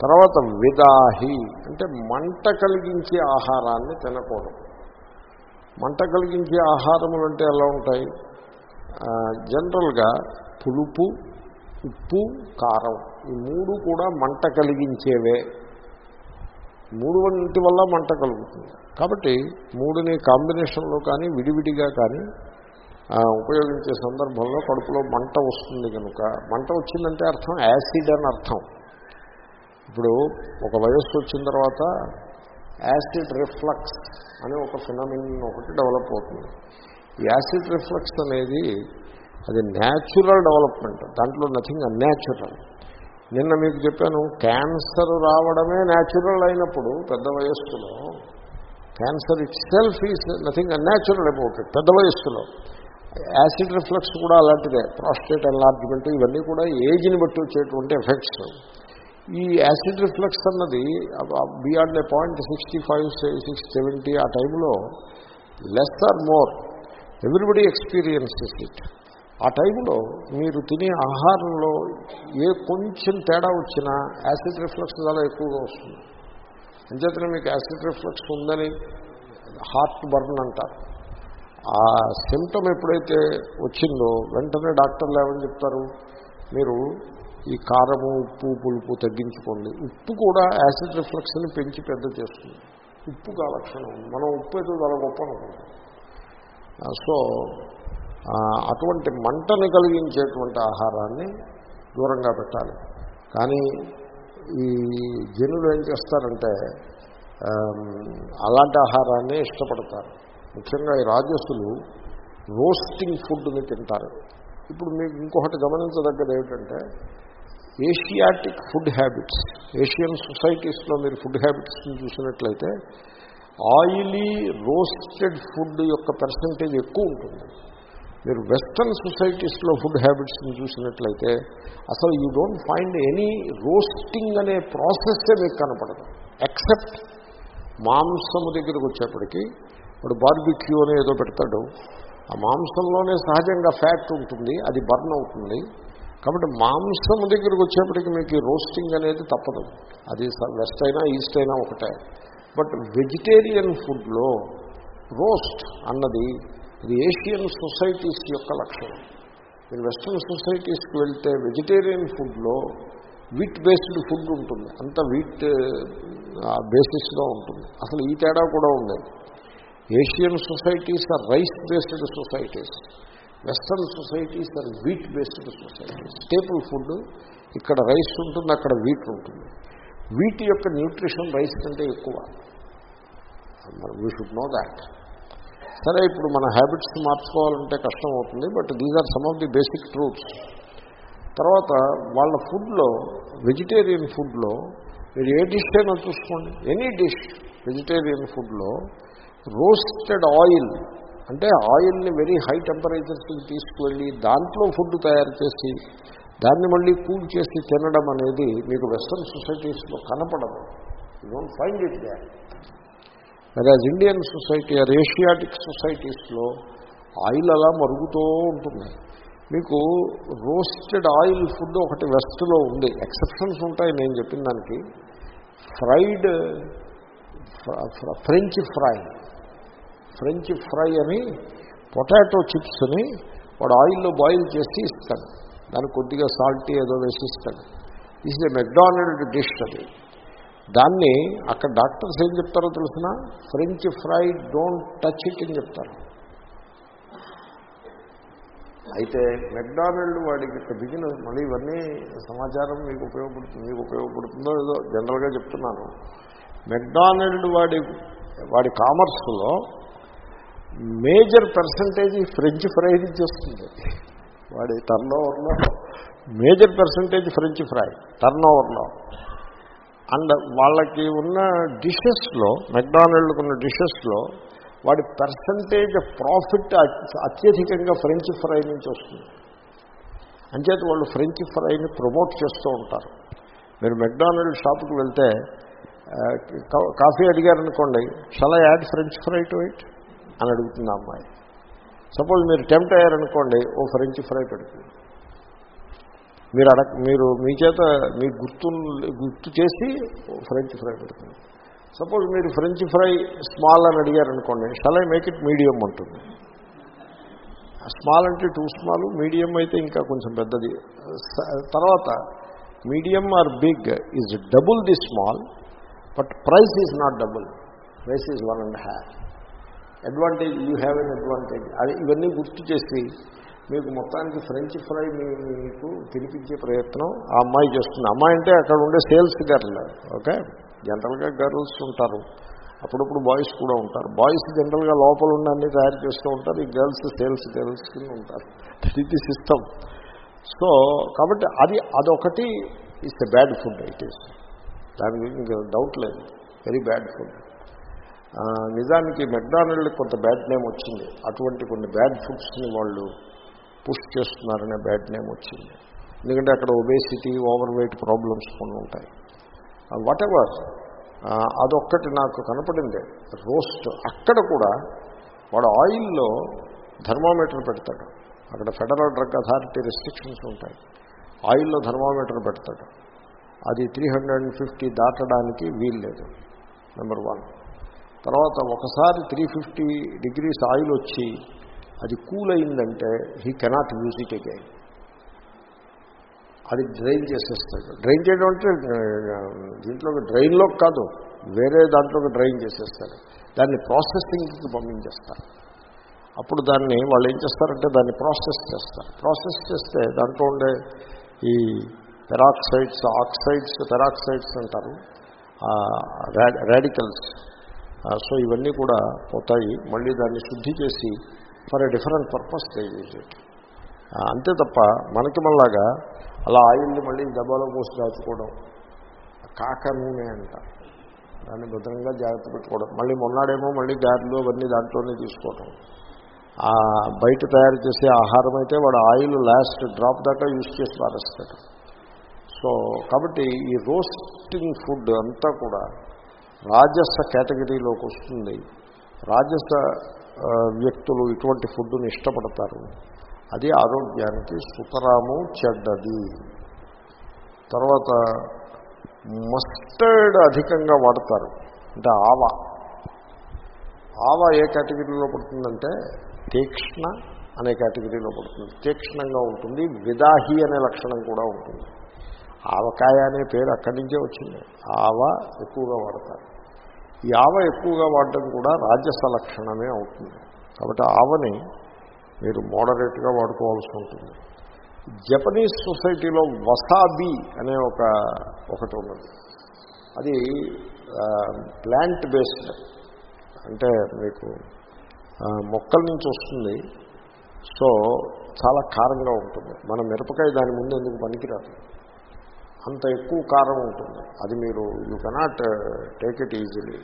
తర్వాత విదాహి అంటే మంట కలిగించే ఆహారాన్ని తినకూడదు. మంట కలిగించే ఆహారములు అంటే ఎలా ఉంటాయి? జనరల్గా పులుపు ఉప్పు కారం ఈ మూడు కూడా మంట కలిగించేవే. మూడు వంటి వల్ల మంట కలుగుతుంది. కాబట్టి మూడుని కాంబినేషన్లో కానీ విడివిడిగా కానీ ఉపయోగించే సందర్భంలో కడుపులో మంట వస్తుంది కనుక మంట వచ్చిందంటే అర్థం యాసిడ్ అని అర్థం. ఇప్పుడు ఒక వయస్సు వచ్చిన తర్వాత యాసిడ్ రిఫ్లక్స్ అనే ఒక ఫినమిన్ ఒకటి డెవలప్ అవుతుంది. ఈ యాసిడ్ రిఫ్లక్స్ అనేది అది న్యాచురల్ డెవలప్మెంట్. దాంట్లో నథింగ్ అన్యాచురల్. నిన్న మీకు చెప్పాను క్యాన్సర్ రావడమే న్యాచురల్ అయినప్పుడు పెద్ద వయస్సులో cancer itself is nothing unnatural about it. పెద్ద వయస్సులో. యాసిడ్ రిఫ్లక్స్ కూడా అలాంటిదే. ప్రాస్టేట్ ఎన్లార్జ్మెంట్ ఇవన్నీ కూడా ఏజ్ని బట్టి వచ్చేటువంటి ఎఫెక్ట్స్. ఈ యాసిడ్ రిఫ్లెక్స్ అన్నది beyond a point sixty five six seventy ఆ టైంలో less or more everybody experiences it ఆ టైంలో మీరు తినే ఆహారంలో ఏ కొంచెం తేడా వచ్చినా యాసిడ్ రిఫ్లెక్స్ చాలా ఎక్కువగా వస్తుంది. అంచేతనే మీకు యాసిడ్ రిఫ్లెక్స్ ఉందని హార్ట్ బర్న్ అంటారు. ఆ సిమ్టమ్ ఎప్పుడైతే వచ్చిందో వెంటనే డాక్టర్లు ఏమని చెప్తారు? మీరు ఈ కారము ఉప్పు పులుపు తగ్గించుకోండి. ఉప్పు కూడా యాసిడ్ రిఫ్లక్స్ని పెంచి పెద్ద చేస్తుంది. ఉప్పుకు ఆ లక్షణం మనం ఉప్పు అయితే చాలా గొప్ప అనుకుంటాం సో అటువంటి మంటని కలిగించేటువంటి ఆహారాన్ని దూరంగా పెట్టాలి. కానీ ఈ జనులు ఏం చేస్తారంటే అలాంటి ఆహారాన్ని ఇష్టపడతారు. ముఖ్యంగా ఈ రాజస్సులు రోస్టింగ్ ఫుడ్ని తింటారు. ఇప్పుడు మీకు ఇంకొకటి గమనించదగ్గది ఏమిటంటే ఏషియాటిక్ ఫుడ్ హ్యాబిట్స్ ఏషియన్ సొసైటీస్లో మీరు ఫుడ్ హ్యాబిట్స్ని చూసినట్లయితే ఆయిలీ రోస్టెడ్ ఫుడ్ యొక్క పర్సంటేజ్ ఎక్కువ ఉంటుంది. మీరు వెస్ట్రన్ సొసైటీస్లో ఫుడ్ హ్యాబిట్స్ని చూసినట్లయితే అసలు you don't find any roasting అనే ప్రాసెస్సే మీకు కనపడదు. ఎక్సెప్ట్ మాంసము దగ్గరకు వచ్చేప్పటికి ఇప్పుడు బార్బిక్యూ అనే ఏదో పెడతాడు. ఆ మాంసంలోనే సహజంగా ఫ్యాట్ ఉంటుంది అది బర్న్ అవుతుంది. కాబట్టి మాంసము దగ్గరికి వచ్చేప్పటికి మీకు రోస్టింగ్ అనేది తప్పదు. అది స- వెస్ట్ అయినా ఈస్ట్ అయినా ఒకటే. బట్ వెజిటేరియన్ ఫుడ్లో రోస్ట్ అన్నది ఇది ఏషియన్ సొసైటీస్ యొక్క లక్షణం. మీరు వెస్ట్రన్ సొసైటీస్కి వెళ్తే వెజిటేరియన్ ఫుడ్లో వీట్ బేస్డ్ ఫుడ్ ఉంటుంది. అంత వీట్ బేసిస్గా ఉంటుంది. అసలు ఈ తేడా కూడా ఉంది Asian societies are rice based societies. Western societies are wheat based societies. Staple food ఇక్కడ రైస్ ఉంటుంది అక్కడ వీట్ ఉంటుంది. వీటి యొక్క న్యూట్రిషన్ రైస్ కంటే ఎక్కువ. వీ షుడ్ నో దాట్ సరే ఇప్పుడు మన హ్యాబిట్స్ మార్చుకోవాలంటే కష్టం అవుతుంది but these are some of the basic truths తర్వాత వాళ్ళ ఫుడ్లో వెజిటేరియన్ ఫుడ్లో మీరు ఏ డిష్ అయినా చూసుకోండి. ఎనీ డిష్ వెజిటేరియన్ ఫుడ్లో రోస్టెడ్ ఆయిల్ అంటే ఆయిల్ని వెరీ హై టెంపరేచర్స్కి తీసుకువెళ్ళి దాంట్లో ఫుడ్ తయారు చేసి దాన్ని మళ్ళీ కూల్ చేసి తినడం అనేది మీకు వెస్ట్రన్ సొసైటీస్లో కనపడదు. You don't find it they whereas Indian society or Asiatic సొసైటీస్లో oil అలా మరుగుతూ ఉంటుంది. మీకు రోస్టెడ్ ఆయిల్ ఫుడ్ ఒకటి వెస్ట్లో ఉంది. ఎక్సెప్షన్స్ ఉంటాయి నేను చెప్పిన దానికి. Fried french fry french fry అని పొటాటో చిప్స్ని వాడు ఆయిల్లో బాయిల్ చేసి ఇస్తాడు. దానికి కొద్దిగా సాల్ట్ ఏదో వేసి ఇస్తాడు. ఇది మెక్డానల్డ్ డిష్ అది. దాన్ని అక్కడ డాక్టర్స్ ఏం చెప్తారో తెలిసిన? French fry don't touch it అని చెప్తారు. అయితే మెక్డానల్డ్ వాడికి ఇక్కడ బిగిన మళ్ళీ ఇవన్నీ సమాచారం మీకు ఉపయోగపడుతుంది మీకు ఉపయోగపడుతుందో ఏదో జనరల్గా చెప్తున్నాను. మెక్డానల్డ్ వాడి వాడి కామర్స్లో మేజర్ పర్సంటేజ్ ఫ్రెంచ్ ఫ్రై నుంచి వస్తుంది వాడి టర్న్ ఓవర్లో major percentage french fry turn ఓవర్లో అండ్ వాళ్ళకి ఉన్న డిషెస్లో మెక్డానల్డ్కి ఉన్న డిషెస్లో వాడి పర్సంటేజ్ ప్రాఫిట్ అత్యధికంగా ఫ్రెంచ్ ఫ్రై నుంచి వస్తుంది. అంచేత వాళ్ళు ఫ్రెంచ్ ఫ్రైని ప్రమోట్ చేస్తూ ఉంటారు. మీరు మెక్డానల్డ్ షాప్కి వెళ్తే కా- కాఫీ అడిగారనుకోండి చాలా add French fry to it అని అడుగుతుంది అమ్మాయి. సపోజ్ మీరు టెంప్ట్ అయ్యారనుకోండి ఓ ఫ్రెంచ్ ఫ్రై పెడుతుంది. మీరు అడగ మీరు మీ చేత మీ గుర్తు గుర్తు చేసి ఫ్రెంచ్ ఫ్రై పెడుతుంది. సపోజ్ మీరు ఫ్రెంచ్ ఫ్రై స్మాల్ అని అడిగారనుకోండి shall I make it medium ఉంటుంది స్మాల్ అంటే టూ స్మాల్ మీడియం అయితే ఇంకా కొంచెం పెద్దది. తర్వాత medium or big is double the small but price is not double price is one and half advantage you have an advantage అది ఇవన్నీ గుర్తు చేసి మీకు మొత్తానికి ఫ్రెంచ్ ఫ్రై మీకు తినిపించే ప్రయత్నం ఆ అమ్మాయి చేస్తుంది. అమ్మాయి అంటే అక్కడ ఉండే సేల్స్ గర్ల్ ఓకే జనరల్గా గర్ల్స్ ఉంటారు. అప్పుడప్పుడు బాయ్స్ కూడా ఉంటారు. బాయ్స్ జనరల్గా లోపల ఉన్న అన్ని తయారు చేస్తూ ఉంటారు. ఈ గర్ల్స్ సేల్స్ గర్ల్స్ కింద ఉంటారు. ఇది సిస్టమ్ సో కాబట్టి అది అదొకటి it's a bad food it is దాని గురించి డౌట్ లేదు. వెరీ బ్యాడ్ ఫుడ్ నిజానికి మెక్డానల్డ్ కొంత బ్యాడ్ నేమ్ వచ్చింది. అటువంటి కొన్ని బ్యాడ్ ఫుడ్స్ని వాళ్ళు పుష్ చేస్తున్నారనే బ్యాడ్ నేమ్ వచ్చింది. ఎందుకంటే అక్కడ ఒబేసిటీ ఓవర్ వెయిట్ ప్రాబ్లమ్స్ కొన్ని ఉంటాయి. వాట్ ఎవర్ అదొక్కటి నాకు కనపడింది. రోస్ట్ అక్కడ కూడా వాడు ఆయిల్లో థర్మామీటర్ పెడతాడు. అక్కడ ఫెడరల్ డ్రగ్ అథారిటీ రెస్ట్రిక్షన్స్ ఉంటాయి. ఆయిల్లో థర్మామీటర్ పెడతాడు. అది త్రీ హండ్రెడ్ అండ్ ఫిఫ్టీ దాటడానికి వీల్లేదు. Number one. తర్వాత ఒకసారి త్రీ ఫిఫ్టీ డిగ్రీస్ ఆయిల్ వచ్చి అది కూల్ అయిందంటే he cannot use it again. అది డ్రైన్ చేసేస్తాడు. డ్రైన్ చేయడం అంటే దీంట్లో డ్రైన్లో డ్రైన్లోకి కాదు వేరే దాంట్లోకి డ్రైన్ చేసేస్తాడు దాన్ని ప్రాసెసింగ్కి పంపించేస్తారు. అప్పుడు దాన్ని వాళ్ళు ఏం చేస్తారంటే దాన్ని ప్రాసెస్ చేస్తారు. ప్రాసెస్ చేస్తే దాంట్లో ఉండే ఈ పెరాక్సైడ్స్ ఆక్సైడ్స్ పెరాక్సైడ్స్ అంటారు రాడికల్స్. సో ఇవన్నీ కూడా పోతాయి. మళ్ళీ దాన్ని శుద్ధి చేసి for a different purpose they use it. అంతే తప్ప మనకి మళ్ళాగా అలా ఆయిల్ని మళ్ళీ డబ్బాలో పోసి దాచుకోవడం కాక నూనె అంట. దాన్ని భద్రంగా జాగ్రత్త పెట్టుకోవడం. మళ్ళీ మొన్నాడేమో మళ్ళీ గారెలు అవన్నీ దాంట్లోనే తీసుకోవడం ఆ బయట తయారు చేసే ఆహారం అయితే వాడు ఆయిల్ లాస్ట్ డ్రాప్ దాకా యూజ్ చేసి పారేస్తాడు. సో కాబట్టి ఈ రోస్టింగ్ ఫుడ్ అంతా కూడా రాజస కేటగిరీలోకి వస్తుంది. రాజస వ్యక్తులు ఇటువంటి ఫుడ్ను ఇష్టపడతారు. అది ఆరోగ్యానికి సుతరాము చెడ్డది. తర్వాత మస్టర్డ్ అధికంగా వాడతారు. అంటే ఆవ. ఆవ ఏ కేటగిరీలో పడుతుందంటే తీక్ష్ణ అనే కేటగిరీలో పడుతుంది. తీక్ష్ణంగా ఉంటుంది. విదాహి అనే లక్షణం కూడా ఉంటుంది. ఆవకాయ అనే పేరు అక్కడి నుంచే వచ్చింది. ఆవ ఎక్కువగా వాడతారు. ఈ ఆవ ఎక్కువగా వాడడం కూడా రాజస లక్షణమే అవుతుంది. కాబట్టి ఆవని మీరు మోడరేట్గా వాడుకోవాల్సి ఉంటుంది. జపనీస్ సొసైటీలో వసాబీ అనే ఒక ఒకటి ఉన్నది. అది ప్లాంట్ బేస్డ్. అంటే మీకు మొక్కల నుంచి వస్తుంది. సో చాలా కారంగా ఉంటుంది. మన మిరపకాయ దాని ముందు ఎందుకు పనికిరాదు? అంత ఎక్కువ కారం ఉంటుంది. అది మీరు you cannot take it easily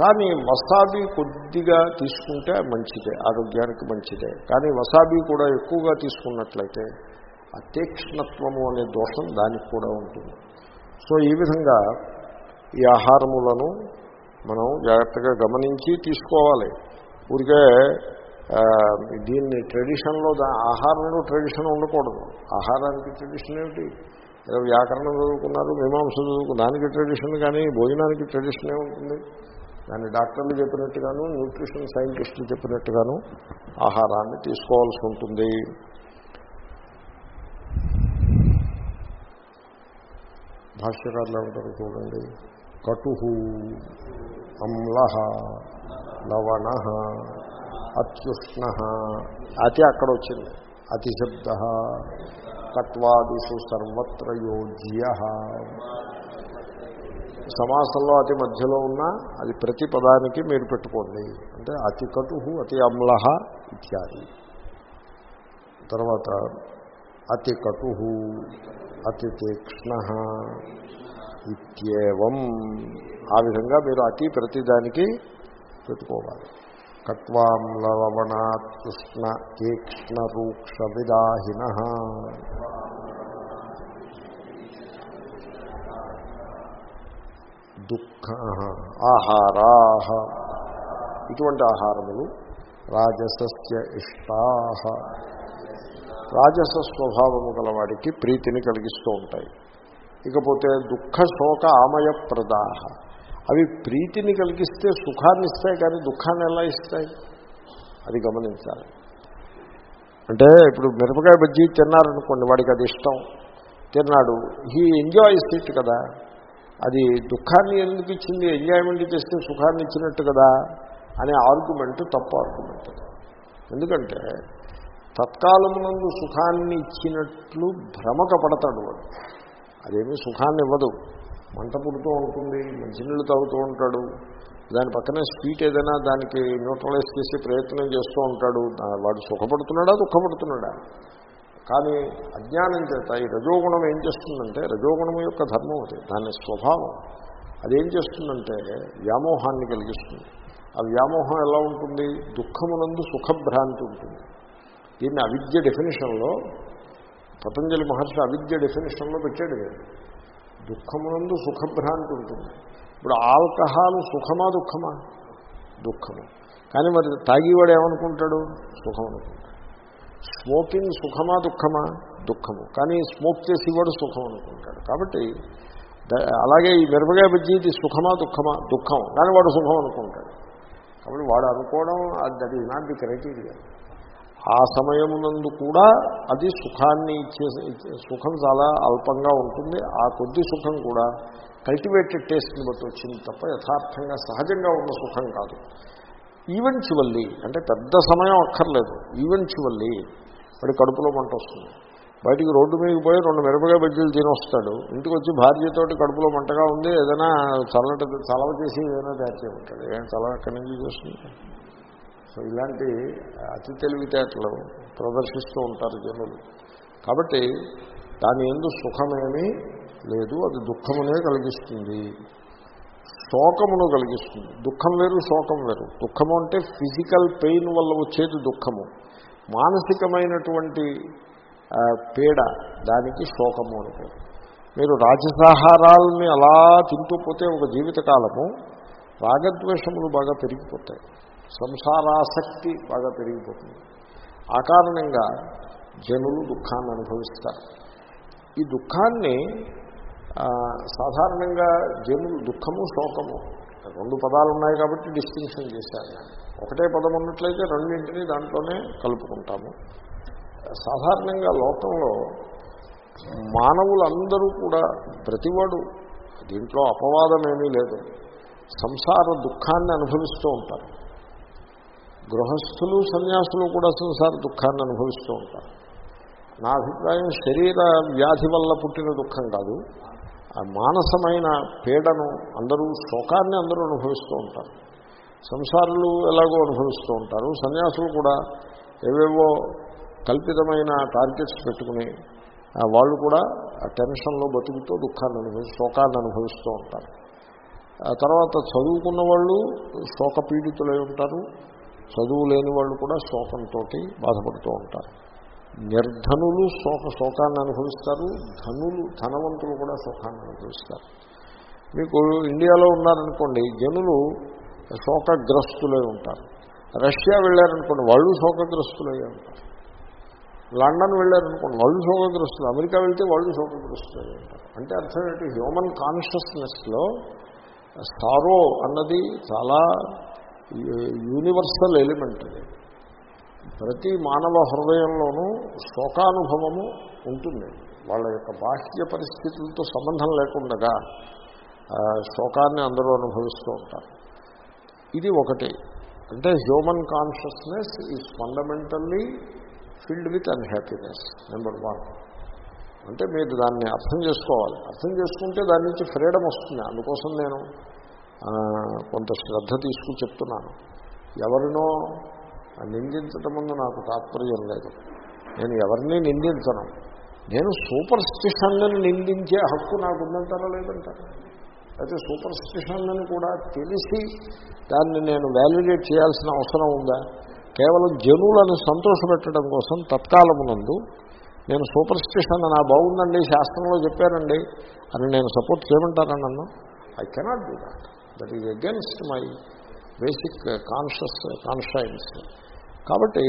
కానీ వసాబీ కొద్దిగా తీసుకుంటే మంచిదే ఆరోగ్యానికి మంచిదే. కానీ వసాబీ కూడా ఎక్కువగా తీసుకున్నట్లయితే ఆ తీక్ష్ణత్వము అనే దోషం దానికి కూడా ఉంటుంది. సో ఈ విధంగా ఈ ఆహారములను మనం జాగ్రత్తగా గమనించి తీసుకోవాలి. ఊరికే దీన్ని ట్రెడిషన్లో దా ఆహారంలో ట్రెడిషన్ ఉండకూడదు. ఆహారానికి ట్రెడిషన్ ఏమిటి? ఏదో వ్యాకరణం చదువుకున్నారు మీమాంస చదువుకు దానికి ట్రెడిషన్ కానీ భోజనానికి ట్రెడిషనే ఉంటుంది. దాన్ని డాక్టర్లు చెప్పినట్టుగాను న్యూట్రిషన్ సైంటిస్టులు చెప్పినట్టుగాను ఆహారాన్ని తీసుకోవాల్సి ఉంటుంది. భాష్యకారులు ఏమంటారు చూడండి? కటు అమ్ల లవణ అత్యుష్ణ. అతి అక్కడ వచ్చింది అతిశబ్ద కట్వాదిషు సర్వత్ర యోజ్య. సమాసంలో అతి మధ్యలో ఉన్న అది ప్రతి పదానికి మీరు పెట్టుకోండి. అంటే అతి కటు అతి అమ్ల ఇత్యాది. తర్వాత అతి కటు అతి తీక్ష్ణ ఇత్యేవం. ఆ విధంగా మీరు అతి ప్రతిదానికి పెట్టుకోవాలి. కట్వామ్లవణాత్యుష్ణ తీక్ష్ణ రూక్ష విదాహిన దుఃఖ ఆహారా. ఇటువంటి ఆహారములు రాజసస్య ఇష్టా. రాజస స్వభావము గలవాడికి ప్రీతిని కలిగిస్తూ ఉంటాయి. ఇకపోతే దుఃఖ శోక ఆమయ ప్రదాహ అవి ప్రీతిని కలిగిస్తే సుఖాన్ని ఇస్తాయి కానీ దుఃఖాన్ని ఎలా ఇస్తాయి? అది గమనించాలి. అంటే ఇప్పుడు మిరపకాయ బజ్జీ తిన్నారనుకోండి వాడికి అది ఇష్టం. తిన్నాడు హీ ఎంజాయ్ ఇట్ కదా. అది దుఃఖాన్ని ఎందుకు ఇచ్చింది? ఎంజాయ్మెంట్ చేస్తే సుఖాన్ని ఇచ్చినట్టు కదా అనే ఆర్గ్యుమెంట్ తప్పు ఆర్గ్యుమెంట్. ఎందుకంటే తత్కాలమునందు సుఖాన్ని ఇచ్చినట్లు భ్రమక పడతాడు వాడు. అదేమీ సుఖాన్ని ఇవ్వదు మంట పుడుతూ ఉంటుంది మంచినీళ్ళు తాగుతూ ఉంటాడు. దాని పక్కనే స్వీట్ ఏదైనా దానికి న్యూట్రలైజ్ చేసే ప్రయత్నం చేస్తూ ఉంటాడు. వాడు సుఖపడుతున్నాడా దుఃఖపడుతున్నాడా? కానీ అజ్ఞానం చేత ఈ రజోగుణం ఏం చేస్తుందంటే రజోగుణం యొక్క ధర్మం అది దాని స్వభావం. అదేం చేస్తుందంటే వ్యామోహాన్ని కలిగిస్తుంది. ఆ వ్యామోహం ఎలా ఉంటుంది? దుఃఖమునందు సుఖభ్రాంతి ఉంటుంది. దీన్ని అవిద్య డెఫినేషన్లో పతంజలి మహర్షి అవిద్య డెఫినేషన్లో పెట్టాడు నేను దుఃఖమునందు సుఖభ్రాంతి ఉంటుంది. ఇప్పుడు ఆల్కహాల్ సుఖమా దుఃఖమా? దుఃఖము. కానీ మరి తాగివాడు ఏమనుకుంటాడు? సుఖం అనుకుంటాడు. స్మోకింగ్ సుఖమా దుఃఖమా? దుఃఖము. కానీ స్మోక్ చేసేవాడు సుఖం అనుకుంటాడు. కాబట్టి అలాగే ఈ మిరపకాయ బజ్జీది సుఖమా దుఃఖమా? దుఃఖం. కానీ వాడు సుఖం అనుకుంటాడు. కాబట్టి వాడు అనుకోవడం that is not the criteria ఆ సమయమునందు కూడా అది సుఖాన్ని ఇచ్చే సుఖం చాలా అల్పంగా ఉంటుంది. ఆ కొద్ది సుఖం కూడా కల్టివేటెడ్ టేస్ట్ని బట్టి వచ్చింది తప్ప యథార్థంగా సహజంగా ఉన్న సుఖం కాదు. ఈవెన్చువల్లీ అంటే పెద్ద సమయం అక్కర్లేదు. ఈవెన్చువల్లీ వాడి కడుపులో మంట వస్తుంది. బయటికి రోడ్డు మీదకి పోయి రెండు మిరపకాయ బజ్జీలు తినొస్తాడు. ఇంటికి వచ్చి భార్యతోటి కడుపులో మంటగా ఉంది ఏదైనా చల్లటి చలవ చేసి ఏదైనా తయారు చేయమంటాడు. ఏం చలవ ఎక్కడి నుంచి చేస్తుంది? సో ఇలాంటి అతి తెలివితేటలు ప్రదర్శిస్తూ ఉంటారు జనులు. కాబట్టి దాని ఎందు సుఖమేమీ లేదు అది దుఃఖమునే కలిగిస్తుంది. శోకమును కలిగిస్తుంది. దుఃఖం వేరు శోకం వేరు. దుఃఖము అంటే ఫిజికల్ పెయిన్ వల్ల వచ్చేది దుఃఖము. మానసికమైనటువంటి పీడ దానికి శోకము అని పేరు. మీరు రాజసాహారాలని అలా తింటూ పోతే ఒక జీవితకాలము రాగద్వేషములు బాగా పెరిగిపోతాయి. సంసారాసక్తి బాగా పెరిగిపోతుంది. ఆ కారణంగా జనులు దుఃఖాన్ని అనుభవిస్తారు. ఈ దుఃఖాన్ని సాధారణంగా జనులు దుఃఖము శోకము రెండు పదాలు ఉన్నాయి కాబట్టి డిస్టింక్షన్ చేశారు. ఒకటే పదం ఉన్నట్లయితే రెండింటినీ దాంట్లోనే కలుపుకుంటాము. సాధారణంగా లోకంలో మానవులందరూ కూడా ప్రతివాడు దీంట్లో అపవాదం ఏమీ లేదు. సంసార దుఃఖాన్ని అనుభవిస్తూ ఉంటారు. గృహస్థులు సన్యాసులు కూడా సంసార దుఃఖాన్ని అనుభవిస్తూ ఉంటారు. నా అభిప్రాయం శరీర వ్యాధి వల్ల పుట్టిన దుఃఖం కాదు. ఆ మానసమైన పీడను అందరూ శోకాన్ని అందరూ అనుభవిస్తూ ఉంటారు. సంసారులు ఎలాగో అనుభవిస్తూ ఉంటారు. సన్యాసులు కూడా ఏవేవో కల్పితమైన టార్గెట్స్ పెట్టుకుని వాళ్ళు కూడా ఆ టెన్షన్లో బతుకుతూ దుఃఖాన్ని అనుభవి శోకాన్ని అనుభవిస్తూ ఉంటారు. ఆ తర్వాత చదువుకున్న వాళ్ళు శోకపీడితులై ఉంటారు. చదువు లేని వాళ్ళు కూడా శోకంతో బాధపడుతూ ఉంటారు. నిర్ధనులు శోక శోకాన్ని అనుభవిస్తారు. ధనులు ధనవంతులు కూడా శోకాన్ని అనుభవిస్తారు. మీకు ఇండియాలో ఉన్నారనుకోండి జనులు శోకగ్రస్తులై ఉంటారు. రష్యా వెళ్ళారనుకోండి వాళ్ళు శోకగ్రస్తులై ఉంటారు. లండన్ వెళ్ళారనుకోండి వాళ్ళు శోకగ్రస్తులు. అమెరికా వెళ్తే వాళ్ళు శోకగ్రస్తులై ఉంటారు. అంటే అర్థం ఏంటి? హ్యూమన్ కాన్షియస్నెస్లో సారో అన్నది చాలా యూనివర్సల్ ఎలిమెంట్. ప్రతి మానవ హృదయంలోనూ శోకానుభవము ఉంటుంది. వాళ్ళ యొక్క బాహ్య పరిస్థితులతో సంబంధం లేకుండా శోకాన్ని అందరూ అనుభవిస్తూ ఉంటారు. ఇది ఒకటి. అంటే human consciousness is fundamentally filled with unhappiness number one అంటే మీరు దాన్ని అర్థం చేసుకోవాలి. అర్థం చేసుకుంటే దాని నుంచి ఫ్రీడమ్ వస్తుంది. అందుకోసం నేను కొంత శ్రద్ధ తీసుకుని చెప్తున్నాను. ఎవరినో నిందించటం ముందు నాకు తాత్పర్యం లేదు. నేను ఎవరిని నిందించను. నేను సూపర్ స్టిషన్లను నిందించే హక్కు నాకు ఉందంటారా లేదంటారా? అయితే సూపర్ స్టిషన్లను కూడా తెలిసి దాన్ని నేను వ్యాలిడేట్ చేయాల్సిన అవసరం ఉందా? కేవలం జనులను సంతోషపెట్టడం కోసం తత్కాలమునందు నేను సూపర్ స్టిషన్ నా బాగుందండి శాస్త్రంలో చెప్పారండి అని నేను సపోర్ట్ చేయమంటారా నన్ను? I cannot do that that is against my basic conscious conscience కాబట్టి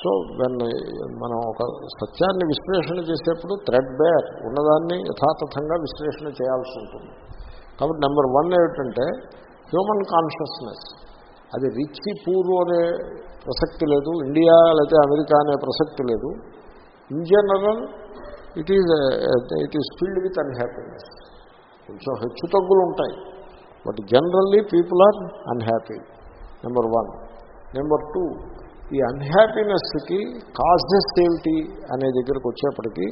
సో వెన్ uh, మనం ఒక సత్యాన్ని విశ్లేషణ చేసేప్పుడు థ్రెడ్ బేర్ ఉన్నదాన్ని యథాతథంగా విశ్లేషణ చేయాల్సి ఉంటుంది. కాబట్టి నెంబర్ వన్ ఏమిటంటే హ్యూమన్ కాన్షియస్నెస్ అది రిచ్ పూర్ అనే ప్రసక్తి లేదు ఇండియా లేకపోతే అమెరికా అనే ప్రసక్తి లేదు. In general it is it is filled with unhappiness కొంచెం హెచ్చు తగ్గులు ఉంటాయి. But generally people are unhappy number one. Number two ఈ అన్హ్యాపీనెస్కి కాజెస్ ఏమిటి అనే దగ్గరకు వచ్చేప్పటికీ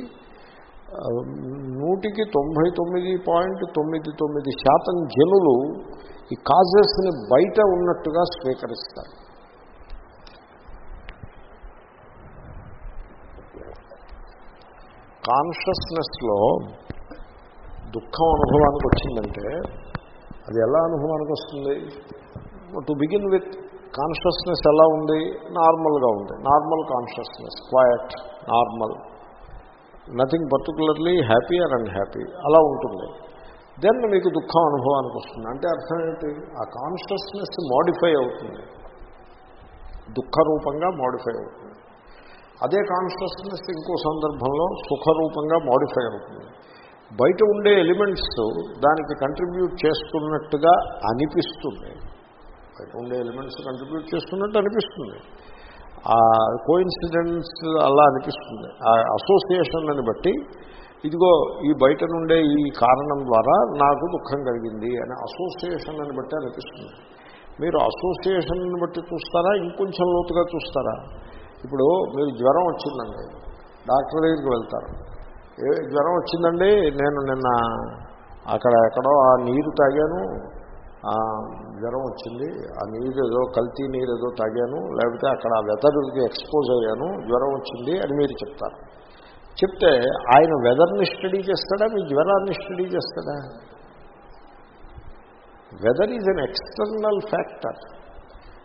నూటికి తొంభై తొమ్మిది పాయింట్ తొమ్మిది తొమ్మిది శాతం జనులు ఈ కాజెస్ని బయట ఉన్నట్టుగా స్వీకరిస్తారు. కాన్షియస్నెస్లో దుఃఖం అనుభవానికి వచ్చిందంటే అది ఎలా అనుభవానికి వస్తుంది? టు బిగిన్ విత్ కాన్షియస్నెస్ ఎలా ఉంది? నార్మల్గా ఉంది. Normal consciousness quiet normal nothing particularly happy or unhappy అలా ఉంటుంది. దెన్ మీకు దుఃఖం అనుభవానికి వస్తుంది. అంటే అర్థం ఏంటి? ఆ కాన్షియస్నెస్ మోడిఫై అవుతుంది. దుఃఖరూపంగా మోడిఫై అవుతుంది. అదే కాన్షియస్నెస్ ఇంకో సందర్భంలో సుఖరూపంగా మోడిఫై అవుతుంది. బయట ఉండే ఎలిమెంట్స్ దానికి కంట్రిబ్యూట్ చేస్తున్నట్టుగా అనిపిస్తుంది. బయట ఉండే ఎలిమెంట్స్ కంట్రిబ్యూట్ చేస్తున్నట్టు అనిపిస్తుంది. ఆ కోయిన్సిడెన్స్ అలా అనిపిస్తుంది. ఆ అసోసియేషన్లను బట్టి ఇదిగో ఈ బయట నుండే ఈ కారణం ద్వారా నాకు దుఃఖం కలిగింది అనే అసోసియేషన్లను బట్టి అనిపిస్తుంది. మీరు అసోసియేషన్ని బట్టి చూస్తారా? ఇంకొంచెం లోతుగా చూస్తారా? ఇప్పుడు మీరు జ్వరం వచ్చిందండి. డాక్టర్ దగ్గరికి వెళ్తారు. జ్వరం వచ్చిందండి? నేను నిన్న అక్కడ ఎక్కడో ఆ నీరు తాగాను. ఆ జ్వరం వచ్చింది. ఆ నీరు ఏదో కల్తీ నీరు ఏదో తాగాను. లేకపోతే అక్కడ ఆ వెదర్కి ఎక్స్పోజ్ అయ్యాను. జ్వరం వచ్చింది అని మీరు చెప్తారు. చెప్తే ఆయన వెదర్ని స్టడీ చేస్తాడా? మీ జ్వరాన్ని స్టడీ చేస్తాడా? Weather is an external factor.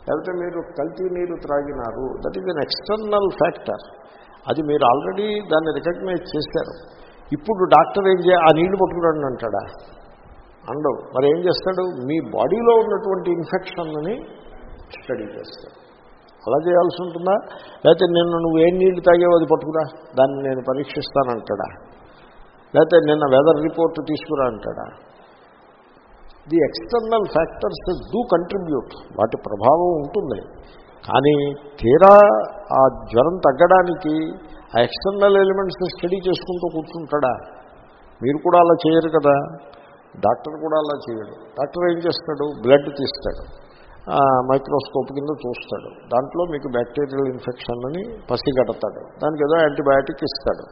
లేకపోతే మీరు కల్తీ నీరు త్రాగినారు. That is an external factor. అది మీరు ఆల్రెడీ దాన్ని రికగ్నైజ్ చేశారు. ఇప్పుడు డాక్టర్ ఏం చే ఆ నీళ్ళు పట్టుకురండి అంటాడా? అండవు. మరి ఏం చేస్తాడు? మీ బాడీలో ఉన్నటువంటి ఇన్ఫెక్షన్ని స్టడీ చేస్తాడు. అలా చేయాల్సి ఉంటుందా? లేకపోతే నిన్న నువ్వు ఏం నీళ్ళు తాగేవో అది పట్టుకురా. దాన్ని నేను పరీక్షిస్తానంటాడా? లేకపోతే నిన్న వెదర్ రిపోర్ట్ తీసుకురా అంటాడా? The external factors do contribute వాటి ప్రభావం ఉంటుంది. కానీ తీరా ఆ జ్వరం తగ్గడానికి ఆ ఎక్స్టర్నల్ ఎలిమెంట్స్ని స్టడీ చేసుకుంటూ కూర్చుంటాడా? మీరు కూడా అలా చేయరు కదా? డాక్టర్ కూడా అలా చేయడు. డాక్టర్ ఏం చేస్తాడు? బ్లడ్ తీస్తాడు. మైక్రోస్కోప్ కింద చూస్తాడు. దాంట్లో మీకు బ్యాక్టీరియల్ ఇన్ఫెక్షన్ అని పసిగడతాడు దానికి ఏదో యాంటీబయాటిక్ ఇస్తాడు.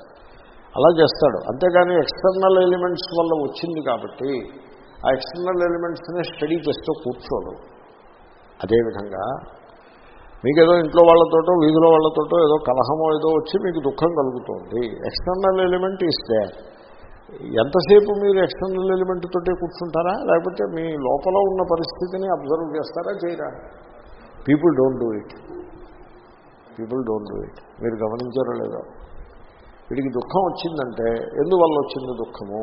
అలా చేస్తాడు. అంతేగాని ఎక్స్టర్నల్ ఎలిమెంట్స్ వల్ల వచ్చింది కాబట్టి ఆ ఎక్స్టర్నల్ ఎలిమెంట్స్ని స్టడీ చేస్తూ కూర్చోడు. అదేవిధంగా మీకు ఏదో ఇంట్లో వాళ్ళతోటో వీధిలో వాళ్ళతోటో ఏదో కలహమో ఏదో వచ్చి మీకు దుఃఖం కలుగుతుంది. ఎక్స్టర్నల్ ఎలిమెంట్ ఇస్తే ఎంతసేపు మీరు ఎక్స్టర్నల్ ఎలిమెంట్ తోటే కూర్చుంటారా? లేకపోతే మీ లోపల ఉన్న పరిస్థితిని అబ్జర్వ్ చేస్తారా? చేయరా? People don't do it people don't do it మీరు గమనించారో లేదో? వీడికి దుఃఖం వచ్చిందంటే ఎందువల్ల వచ్చింది దుఃఖము?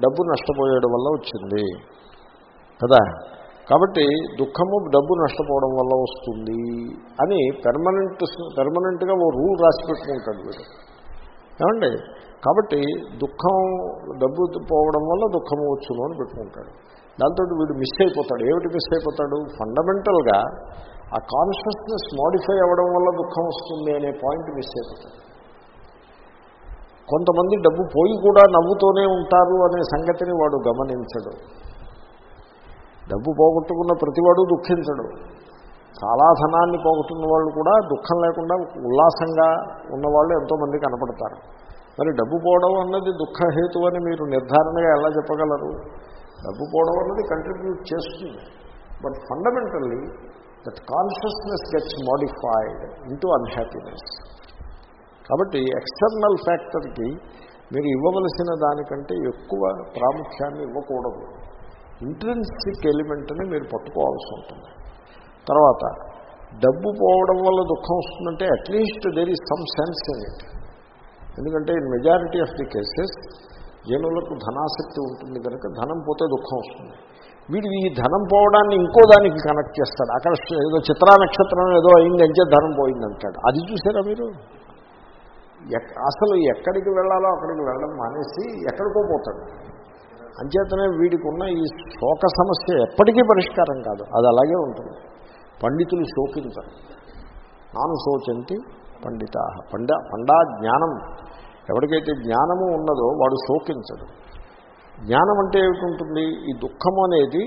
డబ్బు నష్టపోయడం వల్ల వచ్చింది. కదా? కాబట్టి దుఃఖము డబ్బు నష్టపోవడం వల్ల వస్తుంది అని పెర్మనెంట్ పెర్మనెంట్గా ఓ రూల్ రాసి పెట్టుకుంటాడు వీడు. ఏమండి? కాబట్టి దుఃఖం డబ్బు పోవడం వల్ల దుఃఖము వచ్చును అని పెట్టుకుంటాడు. దాంతో వీడు మిస్ అయిపోతాడు. ఏమిటి మిస్ అయిపోతాడు? ఫండమెంటల్గా ఆ కాన్షియస్నెస్ మోడిఫై అవ్వడం వల్ల దుఃఖం వస్తుంది అనే పాయింట్ మిస్ అయిపోతాడు. కొంతమంది డబ్బు పోయి కూడా నవ్వుతూనే ఉంటారు అనే సంగతిని వాడు గమనించడు. డబ్బు పోగొట్టుకున్న ప్రతివాడు దుఃఖించడు. చాలా ధనాన్ని పోగొట్టుకున్న వాళ్ళు కూడా దుఃఖం లేకుండా ఉల్లాసంగా ఉన్నవాళ్ళు ఎంతోమంది కనపడతారు. మరి డబ్బు పోవడం అన్నది దుఃఖహేతు అని మీరు నిర్ధారణగా ఎలా చెప్పగలరు? డబ్బు పోవడం అన్నది కంట్రిబ్యూట్ చేస్తుంది. But fundamentally that consciousness gets modified into unhappiness కాబట్టి ఎక్స్టర్నల్ ఫ్యాక్టర్కి మీరు ఇవ్వవలసిన దానికంటే ఎక్కువ ప్రాముఖ్యాన్ని ఇవ్వకూడదు. ఇంట్రెన్సిక్ ఎలిమెంట్ని మీరు పట్టుకోవాల్సి ఉంటుంది. తర్వాత డబ్బు పోవడం వల్ల దుఃఖం వస్తుందంటే at least there is some sense in it ఎందుకంటే in majority of the cases జనులకు ధనాసక్తి ఉంటుంది కనుక ధనం పోతే దుఃఖం వస్తుంది. వీడు ఈ ధనం పోవడాన్ని ఇంకో దానికి కనెక్ట్ చేస్తాడు. అక్కడ ఏదో చిత్రా నక్షత్రం ఏదో అయింది అంటే ధనం పోయిందంటాడు అది చూసారా మీరు? అసలు ఎక్కడికి వెళ్ళాలో అక్కడికి వెళ్ళడం మానేసి ఎక్కడికో పోతాడు. అంచేతనే వీడికి ఉన్న ఈ శోక సమస్య ఎప్పటికీ పరిష్కారం కాదు. అది అలాగే ఉంటుంది. పండితులు శోకించరు. నాను శోచంతి పండిత. పండ పండా జ్ఞానం. ఎవరికైతే జ్ఞానము ఉన్నదో వాడు శోకించడు. జ్ఞానం అంటే ఏమిటి ఈ దుఃఖము అనేది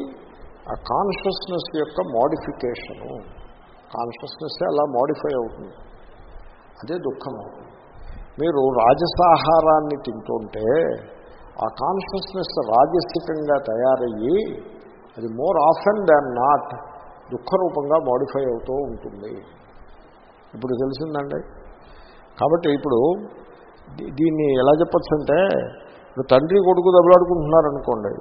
ఆ కాన్షియస్నెస్ యొక్క మోడిఫికేషను కాన్షియస్నెస్ అలా మోడిఫై అవుతుంది. అదే దుఃఖం మీరు రాజసాహారాన్ని తింటుంటే ఆ కాన్షియస్నెస్ రాజసికంగా తయారయ్యి అది మోర్ ఆఫెన్ దాన్ నాట్ దుఃఖరూపంగా మాడిఫై అవుతూ ఉంటుంది. ఇప్పుడు తెలిసిందండి? కాబట్టి ఇప్పుడు దీన్ని ఎలా చెప్పచ్చంటే ఇప్పుడు తండ్రి కొడుకు దెబ్బలాడుకుంటున్నారనుకోండి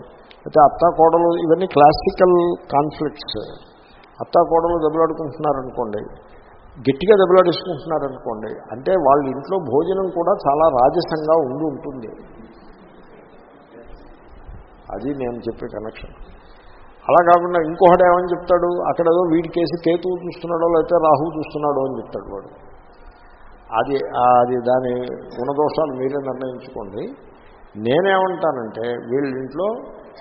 అయితే అత్త కోడలు ఇవన్నీ క్లాసికల్ కాన్ఫ్లిక్ట్స్ అత్త కోడలు దెబ్బలాడుకుంటున్నారనుకోండి గట్టిగా దెబ్బలాడేసుకుంటున్నారనుకోండి అంటే వాళ్ళ ఇంట్లో భోజనం కూడా చాలా రాజసంగా ఉండి ఉంటుంది. అది నేను చెప్పే కనెక్షన్ అలా కాకుండా ఇంకొకటి ఏమని చెప్తాడు? అక్కడ ఏదో వీడికేసి కేతువు చూస్తున్నాడో లేకపోతే రాహువు చూస్తున్నాడో అని చెప్తాడు వాడు. అది అది దాని గుణదోషాలు మీరే నిర్ణయించుకోండి. నేనేమంటానంటే వీళ్ళింట్లో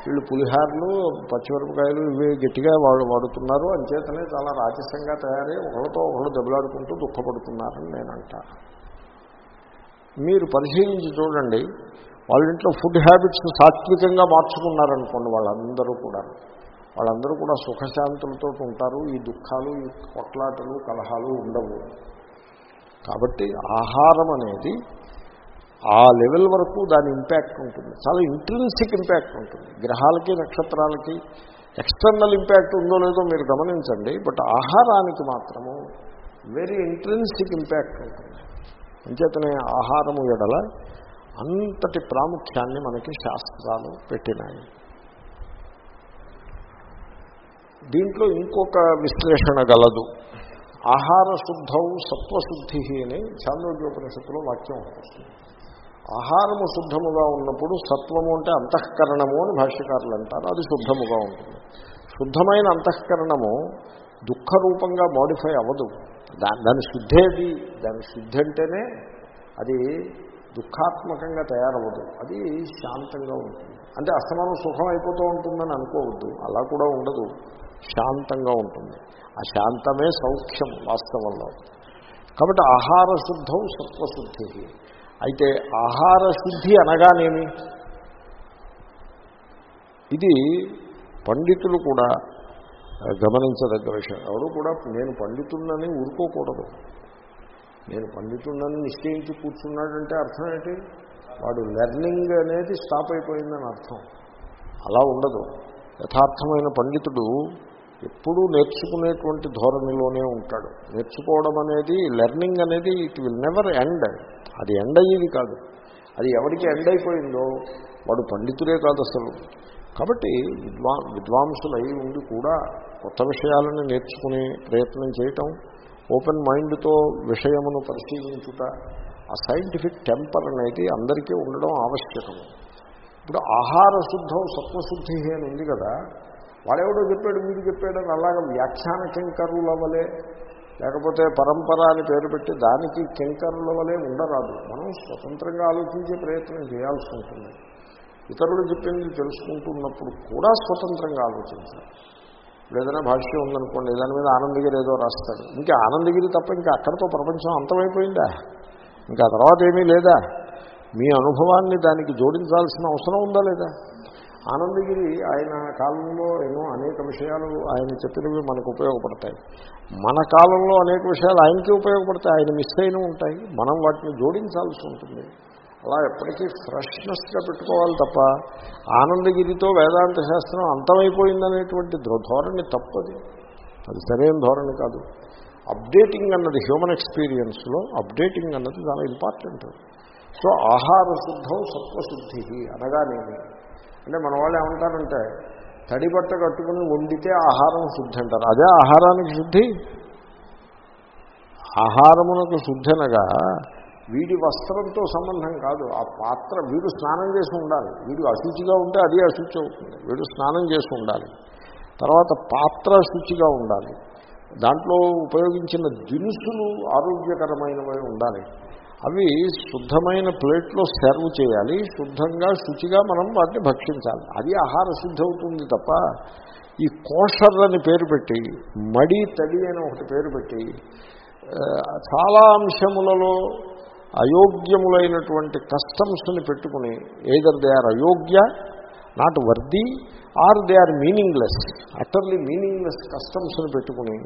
వీళ్ళు పులిహార్లు పచ్చిమిరపకాయలు ఇవి గట్టిగా వాళ్ళు వాడుతున్నారు. అంచేతనే చాలా రాజసంగా తయారై ఒకళ్ళతో ఒకళ్ళు దెబ్బలాడుకుంటూ దుఃఖపడుతున్నారని నేను అంటాను మీరు పరిశీలించి చూడండి. వాళ్ళ ఇంట్లో ఫుడ్ హ్యాబిట్స్ సాత్వికంగా మార్చుకున్నారనుకోండి వాళ్ళందరూ కూడా. వాళ్ళందరూ కూడా సుఖశాంతులతో ఉంటారు. ఈ దుఃఖాలు ఈ కొట్లాటలు కలహాలు ఉండవు. కాబట్టి ఆహారం అనేది ఆ లెవెల్ వరకు దాని ఇంపాక్ట్ ఉంటుంది. చాలా ఇంట్రెన్సిక్ ఇంపాక్ట్ ఉంటుంది. గ్రహాలకి నక్షత్రాలకి ఎక్స్టర్నల్ ఇంపాక్ట్ ఉందో లేదో మీరు గమనించండి. బట్ ఆహారానికి మాత్రము వెరీ ఇంట్రెన్సిక్ ఇంపాక్ట్ ఉంటుంది. అంచేతనే ఆహారము ఎడల అంతటి ప్రాముఖ్యాన్ని మనకి శాస్త్రాలు పెట్టినాయి. దీంట్లో ఇంకొక విశ్లేషణ గలదు. ఆహార శుద్ధౌ సత్వశుద్ధి అని చాంద్రోగ్యోపనిషత్తులో వాక్యం వస్తుంది. ఆహారము శుద్ధముగా ఉన్నప్పుడు సత్వము అంటే అంతఃకరణము అని భాష్యకారులు అంటారు. అది శుద్ధముగా ఉంటుంది. శుద్ధమైన అంతఃకరణము దుఃఖరూపంగా మోడిఫై అవ్వదు. దాని దాని శుద్ధేది దాని శుద్ధి అంటేనే అది దుఃఖాత్మకంగా తయారవ్వదు. అది శాంతంగా ఉంటుంది. అంటే అస్తమానం సుఖం అయిపోతూ ఉంటుందని అనుకోవద్దు. అలా కూడా ఉండదు. శాంతంగా ఉంటుంది. ఆ శాంతమే సౌఖ్యం వాస్తవంలో. కాబట్టి ఆహార శుద్ధం సత్వశుద్ధి అయితే ఆహార శుద్ధి అనగానేమి? ఇది పండితులు కూడా గమనించదగ్గ విషయం. ఎవరు కూడా నేను పండితున్నని ఊరుకోకూడదు. నేను పండితుండని నిశ్చయించి కూర్చున్నాడంటే అర్థం ఏంటి? వాడు లెర్నింగ్ అనేది స్టాప్ అయిపోయిందని అర్థం. అలా ఉండదు. యథార్థమైన పండితుడు ఎప్పుడూ నేర్చుకునేటువంటి ధోరణిలోనే ఉంటాడు. నేర్చుకోవడం అనేది లెర్నింగ్ అనేది ఇట్ విల్ నెవర్ ఎండ్. అది ఎండ్ అయ్యేది కాదు. అది ఎవరికి ఎండ్ అయిపోయిందో వాడు పండితుడే కాదు అసలు. కాబట్టి విద్వా విద్వాంసులు అయి ఉండి కూడా కొత్త విషయాలను నేర్చుకునే ప్రయత్నం చేయటం ఓపెన్ మైండ్తో విషయమును పరిశీలించుట ఆ సైంటిఫిక్ టెంపర్ అనేది అందరికీ ఉండడం ఆవశ్యకము. ఇప్పుడు ఆహార శుద్ధం సత్వశుద్ధి అని ఉంది కదా వాడెవడో చెప్పాడు వీడు చెప్పాడని అలాగా వ్యాఖ్యాన కింకరుల వలె లేకపోతే పరంపర అని పేరు పెట్టి దానికి కింకరుల వలె ఉండరాదు. మనం స్వతంత్రంగా ఆలోచించే ప్రయత్నం చేయాల్సి ఉంటుంది. ఇతరులు చెప్పింది తెలుసుకుంటున్నప్పుడు కూడా స్వతంత్రంగా ఆలోచించాలి. ఏదైనా భాష్యం ఉందనుకోండి దాని మీద ఆనందగిరి ఏదో రాస్తాడు. ఇంకా ఆనందగిరి తప్ప ఇంకా అక్కడితో ప్రపంచం అంతమైపోయిందా? ఇంకా తర్వాత ఏమీ లేదా? మీ అనుభవాన్ని దానికి జోడించాల్సిన అవసరం ఉందా లేదా? ఆనందగిరి ఆయన కాలంలో ఎన్నో అనేక విషయాలు ఆయన చెప్పినవి మనకు ఉపయోగపడతాయి. మన కాలంలో అనేక విషయాలు ఆయనకి ఉపయోగపడతాయి. ఆయన మిస్ అయిన ఉంటాయి. మనం వాటిని జోడించాల్సి ఉంటుంది. అలా ఎప్పటికీ ఫ్రెష్నెస్గా పెట్టుకోవాలి తప్ప ఆనందగిరితో వేదాంత శాస్త్రం అంతమైపోయిందనేటువంటి ధోరణి తప్పది. అది సరైన ధోరణి కాదు. అప్డేటింగ్ అన్నది హ్యూమన్ ఎక్స్పీరియన్స్లో అప్డేటింగ్ అన్నది చాలా ఇంపార్టెంట్. సో ఆహార శుద్ధం సత్వశుద్ధి అనగానేమి? అంటే మన వాళ్ళు ఏమంటారంటే తడి బట్ట కట్టుకుని వండితే ఆహారం శుద్ధి అంటారు అదే ఆహారానికి శుద్ధి? ఆహారమునకు శుద్ధి అనగా వీడి వస్త్రంతో సంబంధం కాదు. ఆ పాత్ర వీడు స్నానం చేసి ఉండాలి. వీడు అశుచిగా ఉంటే అది అశుచి అవుతుంది. వీడు స్నానం చేసి ఉండాలి. తర్వాత పాత్ర శుచిగా ఉండాలి. దాంట్లో ఉపయోగించిన దినుసులు ఆరోగ్యకరమైనవి ఉండాలి. అవి శుద్ధమైన ప్లేట్లో సర్వ్ చేయాలి. శుద్ధంగా శుచిగా మనం వాటిని భక్షించాలి. అది ఆహార శుద్ధి అవుతుంది తప్ప ఈ కోషర్ అని పేరు పెట్టి మడి తడి అని ఒకటి పేరు పెట్టి చాలా అంశములలో అయోగ్యములైనటువంటి కస్టమ్స్ని పెట్టుకుని either they are అయోగ్య not worthy or they are meaningless utterly meaningless కస్టమ్స్ని పెట్టుకుని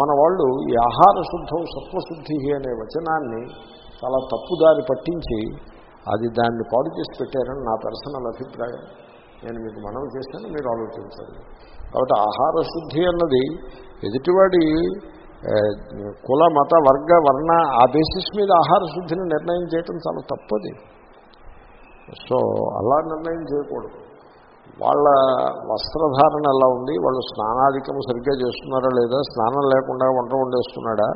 మన వాళ్ళు ఈ ఆహార శుద్ధం సత్వశుద్ధి అనే వచనాన్ని చాలా తప్పుదారి పట్టించి అది దాన్ని పాడు చేసి పెట్టారని నా పర్సనల్ అభిప్రాయం. నేను మీకు మనవి చేస్తాను మీరు ఆలోచించాలి కాబట్టి ఆహార శుద్ధి అన్నది ఎదుటివాడి కుల మత వర్గ వర్ణ ఆ బేసిస్ మీద ఆహార శుద్ధిని నిర్ణయం చేయటం చాలా తప్పది. సో అలా నిర్ణయం చేయకూడదు. వాళ్ళ వస్త్రధారణ ఎలా ఉంది? వాళ్ళు స్నానాధికం సరిగ్గా చేస్తున్నారా లేదా? స్నానం లేకుండా వంట వండేస్తున్నాడా?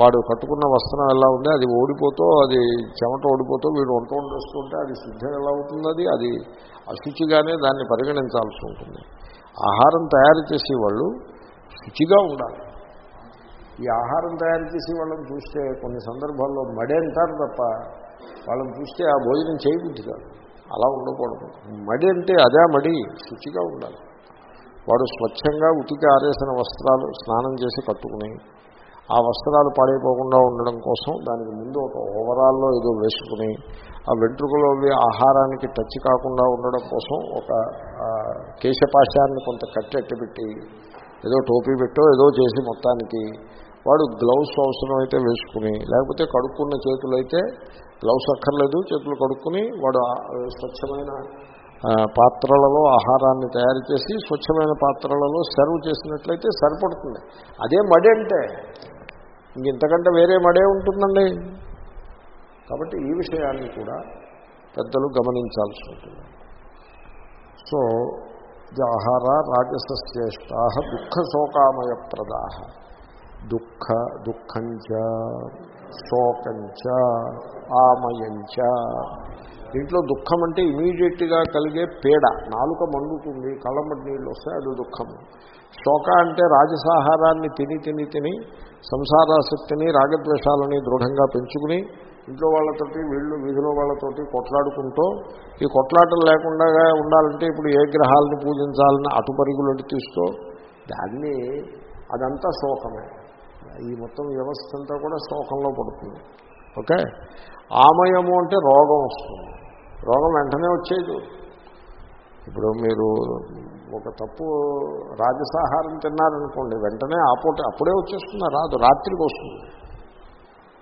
వాడు కట్టుకున్న వస్త్రం ఎలా ఉంది? అది ఓడిపోతూ అది చెమట ఓడిపోతూ వీడు వంట వండేస్తుంటే అది శుద్ధం ఎలా అవుతుంది అది అశుచిగానే దాన్ని పరిగణించాల్సి ఉంటుంది. ఆహారం తయారు చేసేవాళ్ళు శుచిగా ఉండాలి. ఈ ఆహారం తయారు చేసి వాళ్ళని చూస్తే కొన్ని సందర్భాల్లో మడి అంటారు తప్ప వాళ్ళని చూస్తే ఆ భోజనం చేయబుద్ధి కాదు. అలా ఉండకూడదు. మడి అంటే అదే మడి శుచిగా ఉండాలి. వాడు స్వచ్ఛంగా ఉతికి ఆరేసిన వస్త్రాలు స్నానం చేసి కట్టుకుని ఆ వస్త్రాలు పాడైపోకుండా ఉండడం కోసం దానికి ముందు ఒక ఓవరాల్లో ఏదో వేసుకుని ఆ వెంట్రుకలో ఆహారానికి టచ్ కాకుండా ఉండడం కోసం ఒక కేశపాశాన్ని కొంత కట్టెట్టబెట్టి ఏదో టోపీ పెట్టో ఏదో చేసి మొత్తానికి వాడు గ్లౌస్ అవసరమైతే వేసుకుని లేకపోతే కడుక్కున్న చేతులైతే గ్లౌస్ అక్కర్లేదు చేతులు కడుక్కుని వాడు స్వచ్ఛమైన పాత్రలలో ఆహారాన్ని తయారు చేసి స్వచ్ఛమైన పాత్రలలో సర్వ్ చేసినట్లయితే సరిపడుతుంది. అదే మడి అంటే ఇంక ఇంతకంటే వేరే మడే ఉంటుందండి. కాబట్టి ఈ విషయాన్ని కూడా పెద్దలు గమనించాల్సి ఉంటుంది. సో ఆహార రాజసశ్రేష్టా దుఃఖశోకామయ ప్రదా దుఃఖ దుఃఖంచ శోకంచ ఆమయంచ. దీంట్లో దుఃఖం అంటే ఇమీడియట్గా కలిగే పీడ. నాలుక మండుతుంది కళ్ళమటి నీళ్ళు వస్తాయి అది దుఃఖము శోక అంటే రాజసాహారాన్ని తిని తిని తిని సంసారాసక్తిని రాగద్వేషాలని దృఢంగా పెంచుకుని ఇంట్లో వాళ్ళతోటి వీళ్ళు వీధిలో వాళ్ళతోటి కొట్లాడుకుంటూ ఈ కొట్లాటలు లేకుండా ఉండాలంటే ఇప్పుడు ఏ గ్రహాలను పూజించాలని అటు పరుగులు తీస్తూ దాన్ని అదంతా శోకమే. ఈ మొత్తం వ్యవస్థ అంతా కూడా శోకంలో పడుతుంది. ఓకే? ఆమయము అంటే రోగం వస్తుంది. రోగం వెంటనే వచ్చేది. ఇప్పుడు మీరు ఒక తప్పు రాజసాహారం తిన్నారనుకోండి వెంటనే ఆపోట అప్పుడే వచ్చేస్తుంది రాదు. రాత్రికి వస్తుంది.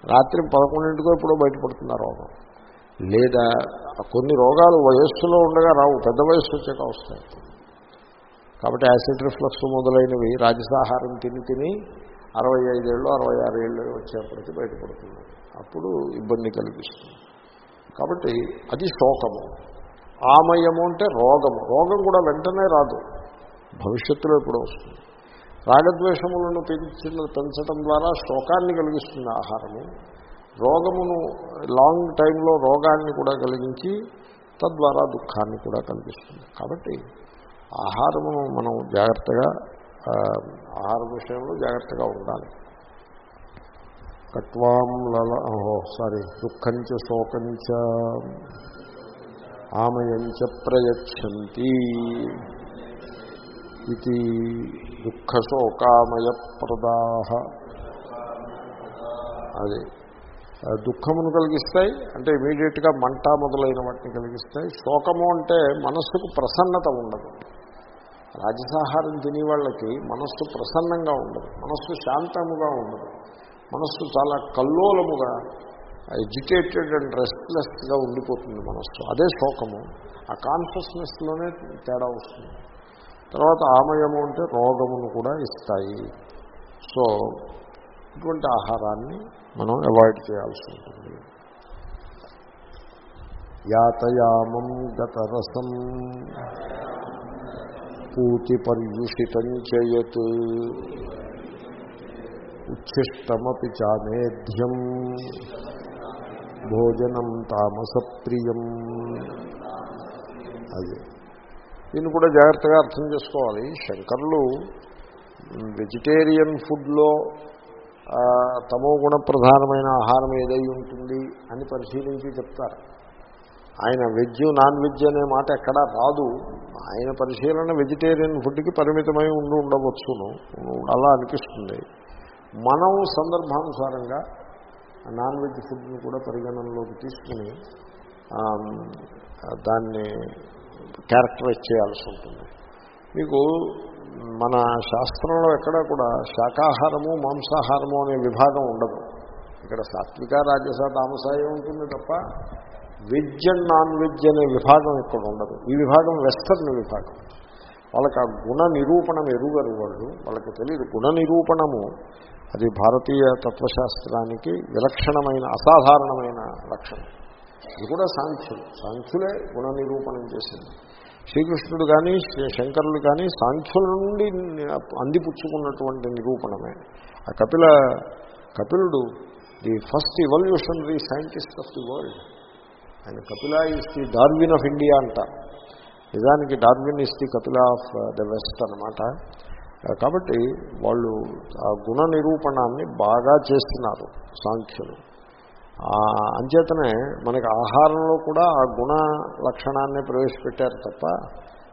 రాత్రి పదకొండింటికో ఎప్పుడో బయటపడుతుంది ఆ రోగం లేదా కొన్ని రోగాలు వయస్సులో ఉండగా రావు పెద్ద వయస్సు వచ్చాక వస్తాయి. కాబట్టి యాసిడ్ రిఫ్లక్స్ మొదలైనవి రాజసాహారం తిని తిని అరవై ఐదేళ్ళు అరవై ఆరు ఏళ్ళు వచ్చేప్పటికి బయటపడుతుంది అప్పుడు ఇబ్బంది కలిగిస్తుంది. కాబట్టి అది శోకము. ఆమయము అంటే రోగము. రోగం కూడా వెంటనే రాదు. భవిష్యత్తులో ఎప్పుడో వస్తుంది. రాగద్వేషములను పెంచిన పెంచడం ద్వారా శోకాన్ని కలిగిస్తుంది ఆహారము. రోగమును లాంగ్ టైంలో రోగాన్ని కూడా కలిగించి తద్వారా దుఃఖాన్ని కూడా కలిగిస్తుంది. కాబట్టి ఆహారమును మనం జాగ్రత్తగా ఆహార విషయంలో జాగ్రత్తగా ఉండాలి. కట్వాం లల ఓహో సారీ దుఃఖంచ శోకంచ ఆమయంచ ప్రయచ్చంతి. ఇది దుఃఖశోకామయ ప్రదాహ అది దుఃఖమును కలిగిస్తాయి అంటే ఇమీడియట్గా మంట మొదలైన వాటిని కలిగిస్తాయి. శోకము అంటే మనస్సుకు ప్రసన్నత ఉండదు. రాజసాహారం తినే వాళ్ళకి మనస్సు ప్రసన్నంగా ఉండదు. మనస్సు శాంతముగా ఉండదు. మనస్సు చాలా కల్లోలముగా ఎడ్యుకేటెడ్ అండ్ రెస్ట్లెస్గా ఉండిపోతుంది మనస్సు. అదే శోకము. ఆ కాన్షియస్నెస్లోనే తేడా వస్తుంది. తర్వాత ఆమయము అంటే రోగమును కూడా ఇస్తాయి. సో ఇటువంటి ఆహారాన్ని మనం అవాయిడ్ చేయాల్సి ఉంటుంది. యాతయామం గతరసం పూతి పర్యుషితం చేయత్ ఉచ్ఛిష్టమపి చానేధ్యం భోజనం తామసప్రియం. అది. దీన్ని కూడా జాగ్రత్తగా అర్థం చేసుకోవాలి. శంకర్లు వెజిటేరియన్ ఫుడ్లో తమో గుణ ప్రధానమైన ఆహారం ఏదై ఉంటుంది అని పరిశీలించి చెప్తారు. ఆయన వెజ్ నాన్ వెజ్ అనే మాట ఎక్కడా రాదు. ఆయన పరిశీలన వెజిటేరియన్ ఫుడ్కి పరిమితమై ఉండి ఉండవచ్చును. అలా అనిపిస్తుంది. మనం సందర్భానుసారంగా నాన్ వెజ్ ఫుడ్ని కూడా పరిగణనలోకి తీసుకుని దాన్ని క్యారెక్టరైజ్ చేయాల్సి ఉంటుంది. మీకు మన శాస్త్రంలో ఎక్కడా కూడా శాకాహారము మాంసాహారము అనే విభాగం ఉండదు. ఇక్కడ సాత్విక రాజస తామసాయం ఉంటుంది తప్ప వెజ్ అండ్ నాన్ వెజ్ అనే విభాగం ఇక్కడ ఉండదు. ఈ విభాగం వెస్టర్న్ విభాగం. వాళ్ళకి ఆ గుణ నిరూపణం ఎరుగరు వాళ్ళు. వాళ్ళకి తెలియదు గుణ నిరూపణము అది భారతీయ తత్వశాస్త్రానికి విలక్షణమైన అసాధారణమైన లక్షణం. ఇది కూడా సాంఖ్యులు సాంఖ్యులే గుణ నిరూపణం చేసింది శ్రీకృష్ణుడు కానీ శంకరులు కానీ సాంఖ్యుల నుండి అందిపుచ్చుకున్నటువంటి నిరూపణమే. ఆ కపిల కపిలుడు the first evolutionary scientist of the world. ఆయన Kapila is the Darwin of India అంట. నిజానికి Darwin is the Kapila of the west అనమాట కాబట్టి వాళ్ళు ఆ గుణ నిరూపణాన్ని బాగా చేస్తున్నారు సాంఖ్యులు. అంచేతనే మనకి ఆహారంలో కూడా ఆ గుణ లక్షణాన్ని ప్రవేశపెట్టారు తప్ప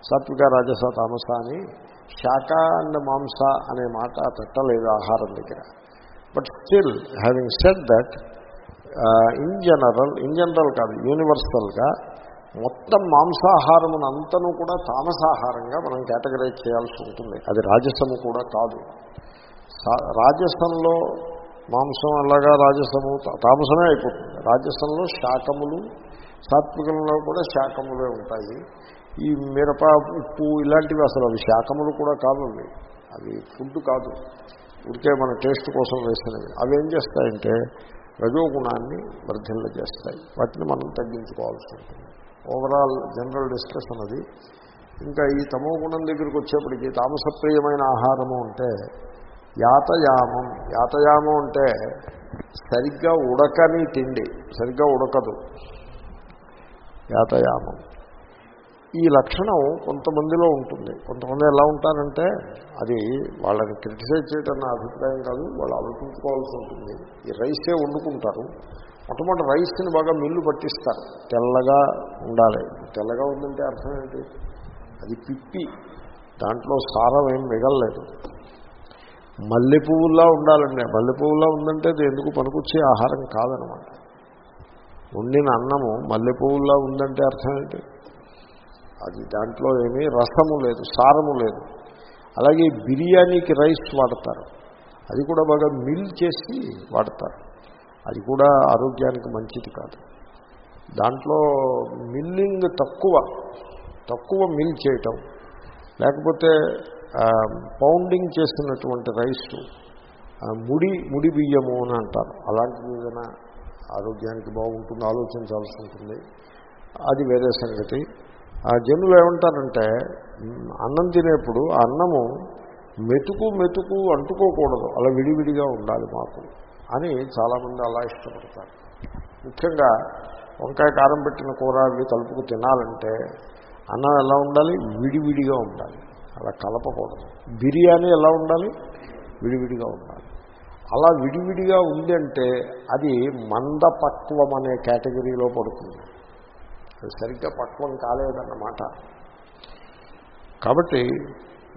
సాత్విక రాజస తామస అని శాఖ అండ్ మాంస అనే మాట పెట్టలేదు ఆహారం దగ్గర. But still having said that in general in general కాదు యూనివర్సల్గా మొత్తం మాంసాహారమునంతను కూడా తామసాహారంగా మనం కేటగరైజ్ చేయాల్సి ఉంటుంది. అది రాజసము కూడా కాదు. రాజసంలో మాంసం అలాగా రాజసము తామసమే అయిపోతుంది. రాజసంలో శాకములు సాత్వికంలో కూడా శాకములే ఉంటాయి. ఈ మిరప ఉప్పు ఇలాంటివి అసలు అవి శాకములు కూడా కాదు అవి. అవి ఫుడ్ కాదు. ఉడికే మన టేస్ట్ కోసం వేసినవి. అవి ఏం చేస్తాయంటే రజోగుణాన్ని వర్ధిల్ల చేస్తాయి. వాటిని మనం తగ్గించుకోవాల్సి ఉంటుంది. ఓవరాల్ జనరల్ డిస్కషన్ అది. ఇంకా ఈ తమో గుణం దగ్గరికి వచ్చేప్పటికీ తామసప్రియమైన ఆహారము అంటే యాతయామం. యాతయామం అంటే సరిగ్గా ఉడకని తిండి సరిగ్గా ఉడకదు. యాతయామం. ఈ లక్షణం కొంతమందిలో ఉంటుంది. కొంతమంది ఎలా ఉంటారంటే అది వాళ్ళని క్రిటిసైజ్ చేయడం నా అభిప్రాయం కాదు వాళ్ళు ఆలోచించుకోవాల్సి ఉంటుంది. ఈ రైసే వండుకుంటారు. మొట్టమొదటి రైస్ని బాగా మిల్లు పట్టిస్తారు. తెల్లగా ఉండాలి. తెల్లగా ఉందంటే అర్థం ఏంటి? అది పిప్పి. దాంట్లో సారం ఏం మిగలలేదు. మల్లె పువ్వులా ఉండాలండి. మల్లె పువ్వులా ఉందంటే అది ఎందుకు పనికొచ్చే ఆహారం కాదనమాట. వండిన అన్నము మల్లె పువ్వులా ఉందంటే అర్థం ఏంటి? అది దాంట్లో ఏమీ రసము లేదు సారము లేదు. అలాగే బిర్యానీకి రైస్ వాడతారు. అది కూడా బాగా మిల్ చేసి వాడతారు. అది కూడా ఆరోగ్యానికి మంచిది కాదు. దాంట్లో మిల్లింగ్ తక్కువ తక్కువ మిల్ చేయటం. లేకపోతే పౌండింగ్ చేసినటువంటి రైస్ ముడి ముడి బియ్యము అని అంటారు. అలాంటిది ఏదైనా ఆరోగ్యానికి బాగుంటుంది ఆలోచించాల్సి ఉంటుంది. అది వేరే సంగతి. ఆ జనులు ఏమంటారంటే అన్నం తినేప్పుడు ఆ అన్నము మెతుకు మెతుకు అంటుకోకూడదు. అలా విడివిడిగా ఉండాలి మాకు అని చాలామంది అలా ఇష్టపడతారు. ముఖ్యంగా వంకాయ కారం పెట్టిన కూర అవి కలుపుకు తినాలంటే అన్నం ఎలా ఉండాలి? విడివిడిగా ఉండాలి. అలా కలపకూడదు. బిర్యానీ ఎలా ఉండాలి? విడివిడిగా ఉండాలి. అలా విడివిడిగా ఉంది అంటే అది మందపక్వం అనే కేటగిరీలో పడుతుంది. అది సరిగ్గా పక్వం కాలేదన్నమాట. కాబట్టి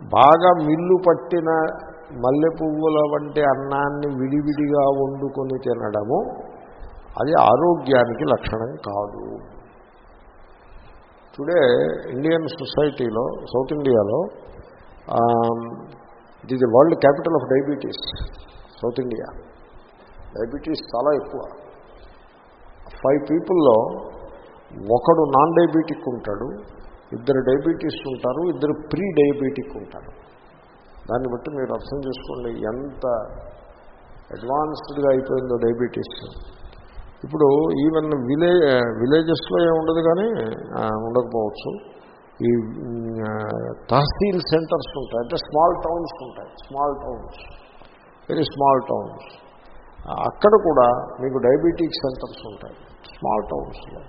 బాగా మిల్లు పట్టిన మల్లె పువ్వుల వంటి అన్నాన్ని విడివిడిగా వండుకొని తినడము అది ఆరోగ్యానికి లక్షణం కాదు. టుడే ఇండియన్ సొసైటీలో సౌత్ ఇండియాలో ఇది the world capital of diabetes south India diabetes చాలా ఎక్కువ. ఫైవ్ పీపుల్లో ఒకడు నాన్ డయాబెటిక్ ఉంటాడు ఇద్దరు డయాబెటీస్ ఉంటారు ఇద్దరు ప్రీ డయాబెటిక్ ఉంటారు. దాన్ని బట్టి మీరు అర్థం చేసుకోండి ఎంత అడ్వాన్స్డ్గా అయిపోయిందో డయాబెటీస్ ఇప్పుడు ఈవెన్ విలేజ్ విలేజెస్లో ఏముండదు కానీ ఉండకపోవచ్చు. ఈ తహసీల్ సెంటర్స్ ఉంటాయి. అంటే స్మాల్ టౌన్స్ ఉంటాయి. Small towns very small towns అక్కడ కూడా మీకు డయాబెటిక్ సెంటర్స్ ఉంటాయి. స్మాల్ టౌన్స్లో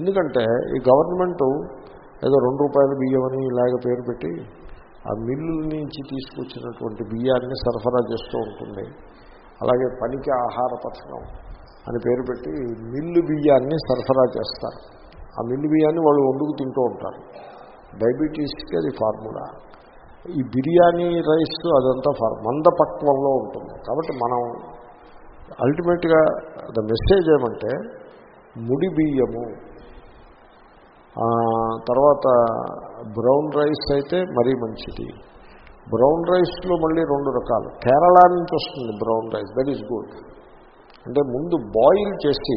ఎందుకంటే ఈ గవర్నమెంట్ ఏదో రెండు రూపాయల బియ్యం అని ఇలాగ పేరు పెట్టి ఆ మిల్లు నుంచి తీసుకొచ్చినటువంటి బియ్యాన్ని సరఫరా చేస్తూ ఉంటుంది. అలాగే పనికి ఆహార పథకం. అని పేరు పెట్టి మిల్లు బియ్యాన్ని సరఫరా చేస్తారు. ఆ మిల్లు బియ్యాన్ని వాళ్ళు వండుకు తింటూ ఉంటారు. డయాబెటీస్కి అది ఫార్ములా. ఈ బిర్యానీ రైస్ అదంతా ఫార్ మందపక్వంలో ఉంటుంది. కాబట్టి మనం అల్టిమేట్గా ద మెసేజ్ ఏమంటే ముడి బియ్యము తర్వాత బ్రౌన్ రైస్ అయితే మరీ మంచిది. బ్రౌన్ రైస్లో మళ్ళీ రెండు రకాలు. కేరళ నుంచి వస్తుంది brown rice. That is good. అంటే ముందు బాయిల్ చేసి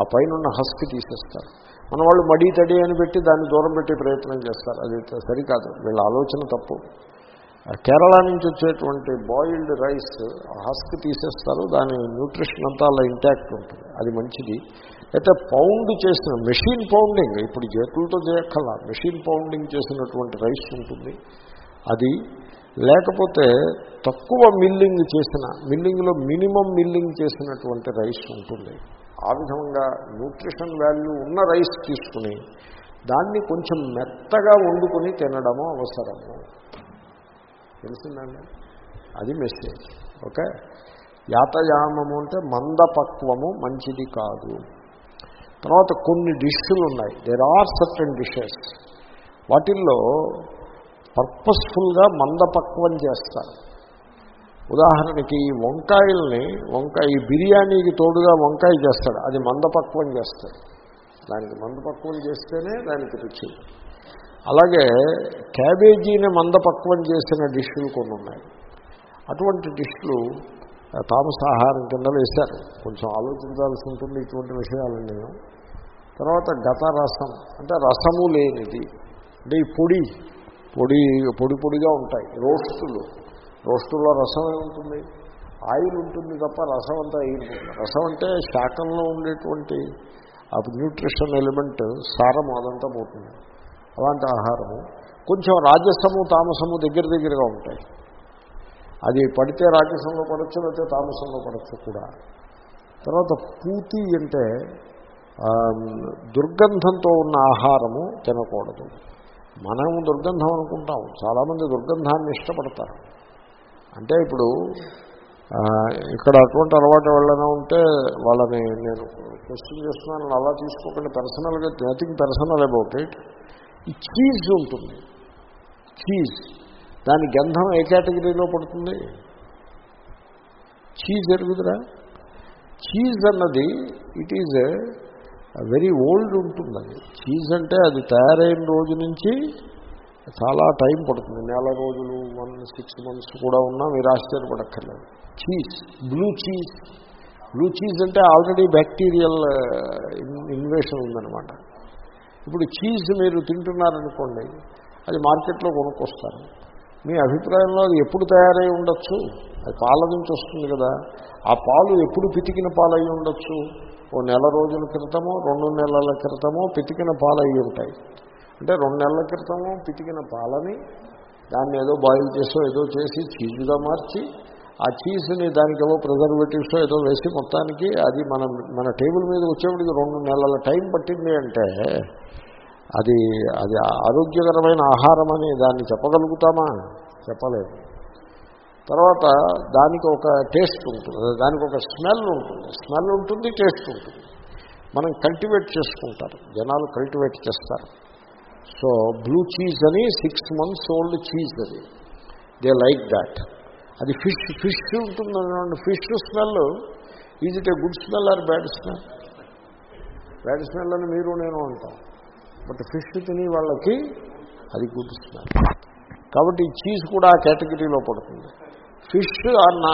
ఆ పైన హస్క్ తీసేస్తారు. మన వాళ్ళు మడి తడి అని పెట్టి దాన్ని దూరం పెట్టే ప్రయత్నం చేస్తారు. అది సరికాదు. వీళ్ళ ఆలోచన తప్పు. కేరళ నుంచి వచ్చేటువంటి బాయిల్డ్ రైస్ హస్క్ తీసేస్తారు. దాని న్యూట్రిషన్ అంతా అలా ఇంటాక్ట్ ఉంటుంది. అది మంచిది. అయితే పౌండ్ చేసిన మెషిన్ పౌండింగ్ ఇప్పుడు చేతులతో చేయక్కల మెషిన్ పౌండింగ్ చేసినటువంటి రైస్ ఉంటుంది. అది లేకపోతే తక్కువ మిల్లింగ్ చేసిన మిల్లింగ్లో మినిమం మిల్లింగ్ చేసినటువంటి రైస్ ఉంటుంది. ఆ విధంగా న్యూట్రిషన్ వాల్యూ ఉన్న రైస్ తీసుకుని దాన్ని కొంచెం మెత్తగా వండుకొని తినడము అవసరము తెలిసిందండి? అది మెసేజ్. ఓకే? యాతయామము అంటే మందపక్వము మంచిది కాదు. తర్వాత కొన్ని డిష్లు ఉన్నాయి దేర్ ఆర్ సర్టన్ డిషెస్ వాటిల్లో పర్పస్ఫుల్గా మందపక్వం చేస్తారు. ఉదాహరణకి ఈ వంకాయల్ని వంకాయ ఈ బిర్యానీకి తోడుగా వంకాయ చేస్తాడు అది మందపక్వం చేస్తాడు. దానికి మందపక్వం చేస్తేనే దానికి రుచి. అలాగే క్యాబేజీని మందపక్వం చేసిన డిష్లు కొన్ని ఉన్నాయి. అటువంటి డిష్లు తామసాహారం కింద వేశారు. కొంచెం ఆలోచించాల్సి ఉంటుంది ఇటువంటి విషయాలన్నీ. నేను తర్వాత గత రసం అంటే రసము లేనిది అంటే ఈ పొడి పొడి పొడి పొడిగా ఉంటాయి. రోస్టులు. రోస్టుల్లో రసం ఏముంటుంది? ఆయిల్ ఉంటుంది తప్ప రసం అంతా ఆయిల్ రసం అంటే శాకంలో ఉండేటువంటి ఆ న్యూట్రిషన్ ఎలిమెంట్ సారం అదంతా పోతుంది. అలాంటి ఆహారము. కొంచెం రాజసము తామసము దగ్గర దగ్గరగా ఉంటాయి. అది పడితే రాజసంలో పడచ్చు లేకపోతే తామసంలో పడచ్చు కూడా. తర్వాత పూతి అంటే దుర్గంధంతో ఉన్న ఆహారము తినకూడదు. మనం దుర్గంధం అనుకుంటాం. చాలామంది దుర్గంధాన్ని ఇష్టపడతారు. అంటే ఇప్పుడు ఇక్కడ అటువంటి అలవాటు వాళ్ళనే ఉంటే వాళ్ళని నేను క్వశ్చన్ చేస్తున్నాను అలా తీసుకోకుండా పర్సనల్గా నథింగ్ పర్సనల్ అబౌట్ ఇట్. ఈ చీజ్ ఉంటుంది. చీజ్. దాని గంధం ఏ కేటగిరీలో పడుతుంది? చీజ్ ఎరుగుదరా? చీజ్ అన్నది ఇట్ ఈజ్ వెరీ ఓల్డ్ ఉంటుంది అది చీజ్ అంటే అది తయారైన రోజు నుంచి చాలా టైం పడుతుంది. నెల రోజులు వన్ సిక్స్ మంత్స్ కూడా ఉన్నా మీరు ఆశ్చర్యపడక్కర్లేదు. Cheese blue cheese. Blue cheese అంటే ఆల్రెడీ బ్యాక్టీరియల్ ఇన్వేషన్ ఉందనమాట ఇప్పుడు చీజ్ మీరు తింటున్నారనుకోండి అది మార్కెట్లో కొనుక్కొస్తారు. మీ అభిప్రాయంలో అది ఎప్పుడు తయారై ఉండొచ్చు? అది పాల నుంచి వస్తుంది కదా. ఆ పాలు ఎప్పుడు పితికిన పాలు అయి ఉండొచ్చు? ఓ నెల రోజుల క్రితమో రెండు నెలల క్రితమో పితికిన పాలు అయ్యి ఉంటాయి. అంటే రెండు నెలల క్రితమో పితికిన పాలని దాన్ని ఏదో బాయిల్ చేసో ఏదో చేసి చీజుగా మార్చి ఆ చీజ్ని దానికి ఏవో ప్రిజర్వేటివ్స్లో ఏదో వేసి మొత్తానికి అది మన మన టేబుల్ మీద వచ్చేప్పటికి రెండు నెలల టైం పట్టింది అంటే అది అది ఆరోగ్యకరమైన ఆహారం అని దాన్ని చెప్పగలుగుతామా? చెప్పలేదు. తర్వాత దానికి ఒక టేస్ట్ ఉంటుంది. దానికి ఒక స్మెల్ ఉంటుంది. స్మెల్ ఉంటుంది టేస్ట్ ఉంటుంది. మనం కల్టివేట్ చేసుకుంటారు. జనాలు కల్టివేట్ చేస్తారు. సో బ్లూ చీజ్ అని సిక్స్ మంత్స్ ఓల్డ్ చీజ్ అది. దే లైక్ దాట్ అది ఫిష్ ఫిష్ ఉంటుంది fish smell is it a good smell or bad smell bad smell అని మీరు నేను అంటాం. బట్ ఫిష్ తిని వాళ్ళకి అది గుడ్ స్మెల్ కాబట్టి ఈ చీజ్ కూడా ఆ కేటగిరీలో పడుతుంది. ఫిష్ నా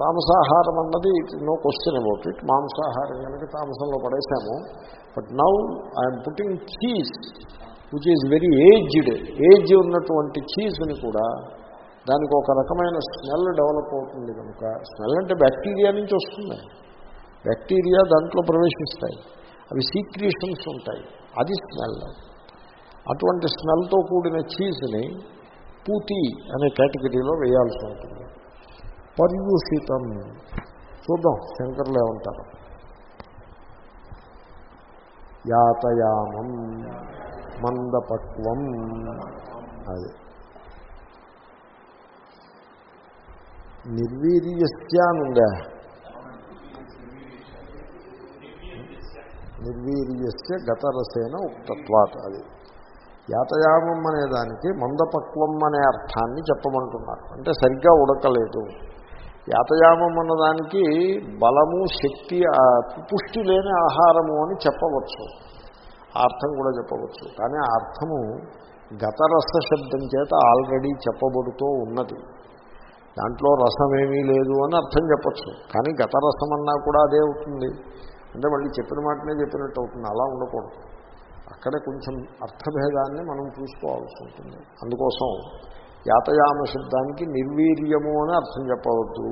తామసాహారం అన్నది నో క్వశ్చన్ అబౌట్ ఇట్ మాంసాహారం కనుక తామసంలో పడేశాము. But now I'm putting cheese which is very aged age ఉన్నటువంటి చీజ్ని కూడా దానికి ఒక రకమైన స్మెల్ డెవలప్ అవుతుంది కనుక స్మెల్ అంటే బ్యాక్టీరియా నుంచి వస్తుంది. బ్యాక్టీరియా దాంట్లో ప్రవేశిస్తాయి. అవి సీక్రీషన్స్ ఉంటాయి. అది స్మెల్ అటువంటి స్మెల్తో కూడిన చీజ్ని పూతి అనే కేటగిరీలో వేయాల్సి ఉంటుంది. పర్యూషితం. చూద్దాం శంకర్లు ఏమంటారు? యాతయామం మందపక్వం. అది. నిర్వీర్యస్యానుందా నిర్వీర్యస్య గతరసేన ఉక్తత్వాత్ అది. యాతయామం అనేదానికి మందపక్వం అనే అర్థాన్ని చెప్పమంటున్నారు. అంటే సరిగ్గా ఉడకలేదు. యాతయామం అన్నదానికి బలము శక్తి పుష్టి లేని ఆహారము అని చెప్పవచ్చు. ఆ అర్థం కూడా చెప్పవచ్చు. కానీ ఆ అర్థము గతరస శబ్దం చేత ఆల్రెడీ చెప్పబడుతూ ఉన్నది. దాంట్లో రసమేమీ లేదు అని అర్థం చెప్పచ్చు. కానీ గతరసం అన్నా కూడా అదే అవుతుంది. అంటే మళ్ళీ చెప్పిన మాటనే చెప్పినట్టు అవుతుంది. అలా ఉండకూడదు. అక్కడే కొంచెం అర్థభేదాన్ని మనం చూసుకోవాల్సి ఉంటుంది. అందుకోసం యాతయామ శబ్దానికి నిర్వీర్యము అని అర్థం చెప్పవద్దు.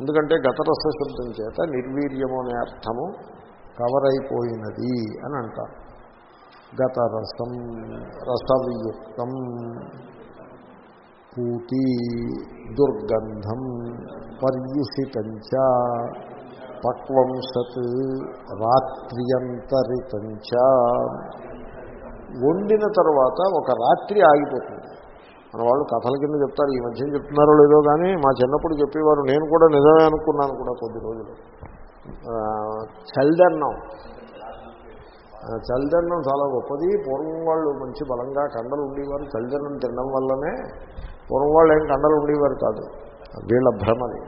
ఎందుకంటే గతరస శబ్దం చేత నిర్వీర్యము అనే అర్థము కవర్ అయిపోయినది అని అంటారు. గతరసం రసవియుక్తం పూతి దుర్గంధం పర్యుషితంచ పక్వం సత్ రాత్ర్యంతరితంచ వండిన తర్వాత ఒక రాత్రి ఆగిపోతుంది. మన వాళ్ళు కథల కింద చెప్తారు ఈ మధ్యన చెప్తున్నారో లేదో కానీ మా చిన్నప్పుడు చెప్పేవారు నేను కూడా నిజమే అనుకున్నాను కూడా కొద్ది రోజులు. చల్దన్నం. చల్దన్నం చాలా గొప్పది. పూర్వం వాళ్ళు మంచి బలంగా కండలు ఉండేవారు. చల్దన్నం తినడం వల్లనే పూర్వం వాళ్ళు ఏం కండలు ఉండేవారు కాదు. వీళ్ళ భ్రమది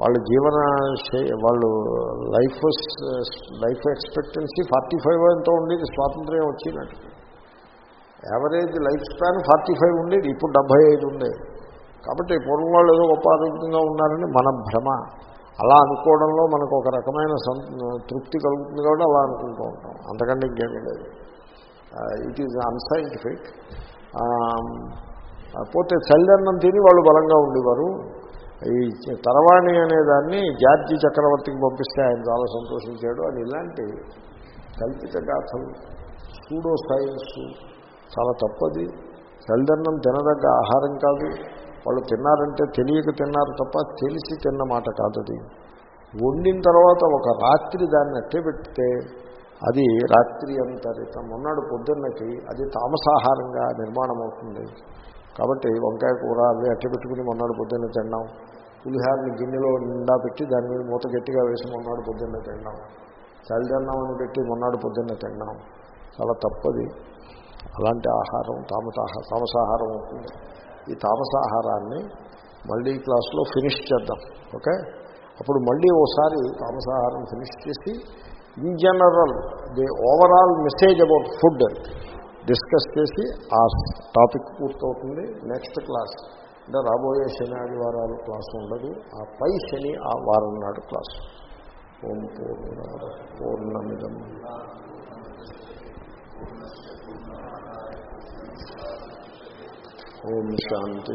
వాళ్ళ జీవన వాళ్ళు life life expectancy forty five ఎంతో ఉండేది స్వాతంత్ర్యం వచ్చినట్టు. Average life span forty five ఉండేది ఇప్పుడు డెబ్బై ఐదు ఉండేది కాబట్టి పూర్వం వాళ్ళు ఏదో గొప్ప ఆరోగ్యంగా ఉన్నారని మన భ్రమ. అలా అనుకోవడంలో మనకు ఒక రకమైన తృప్తి కలుగుతుంది కాబట్టి అలా అనుకుంటూ ఉంటాం. అంతకంటే ఇంకేమీ లేదు. ఇట్ ఈజ్ అన్సైంటిఫిక్ పోతే చల్లన్నం తిని వాళ్ళు బలంగా ఉండేవారు. ఈ తరవాణి అనే దాన్ని జార్జి చక్రవర్తికి పంపిస్తే ఆయన చాలా సంతోషించాడు. అని ఇలాంటి కల్పిత గాథలు సూడో సైన్స్ చాలా తప్పది. తల్లిదండ్రులను తినదగ్గ ఆహారం కాదు. వాళ్ళు తిన్నారంటే తెలియక తిన్నారు తప్ప తెలిసి తిన్న మాట కాదు వండిన తర్వాత ఒక రాత్రి దాన్ని అట్టే పెడితే అది రాత్రి అంతరితం. ఉన్నాడు పొద్దున్నకి అది తామసాహారంగా నిర్మాణం అవుతుంది కాబట్టి వంకాయ కూర అవి అట్టి పెట్టుకుని మొన్నాడు పొద్దున్న తిన్నాం. పులిహారని గిన్నెలో నిండా పెట్టి దాని మీద మూత గట్టిగా వేసి మొన్నాడు పొద్దున్న తిన్నాం. చలిదన్నం అని పెట్టి మొన్నాడు పొద్దున్న తిన్నాం. చాలా తప్పది. అలాంటి ఆహారం తామస తామసాహారం అవుతుంది ఈ తామసాహారాన్ని మళ్ళీ క్లాస్లో ఫినిష్ చేద్దాం. ఓకే? అప్పుడు మళ్ళీ ఓసారి తామసాహారం ఫినిష్ చేసి in general the overall message about food discuss చేసి ఆ టాపిక్ పూర్తవుతుంది. Next class. అంటే రాబోయే శని ఆదివారాలు క్లాస్ ఉండదు. ఆ పై శని ఆ వారం నాడు క్లాస్. ఓం పూర్ణ పూర్ణమిదం. ఓం శాంతి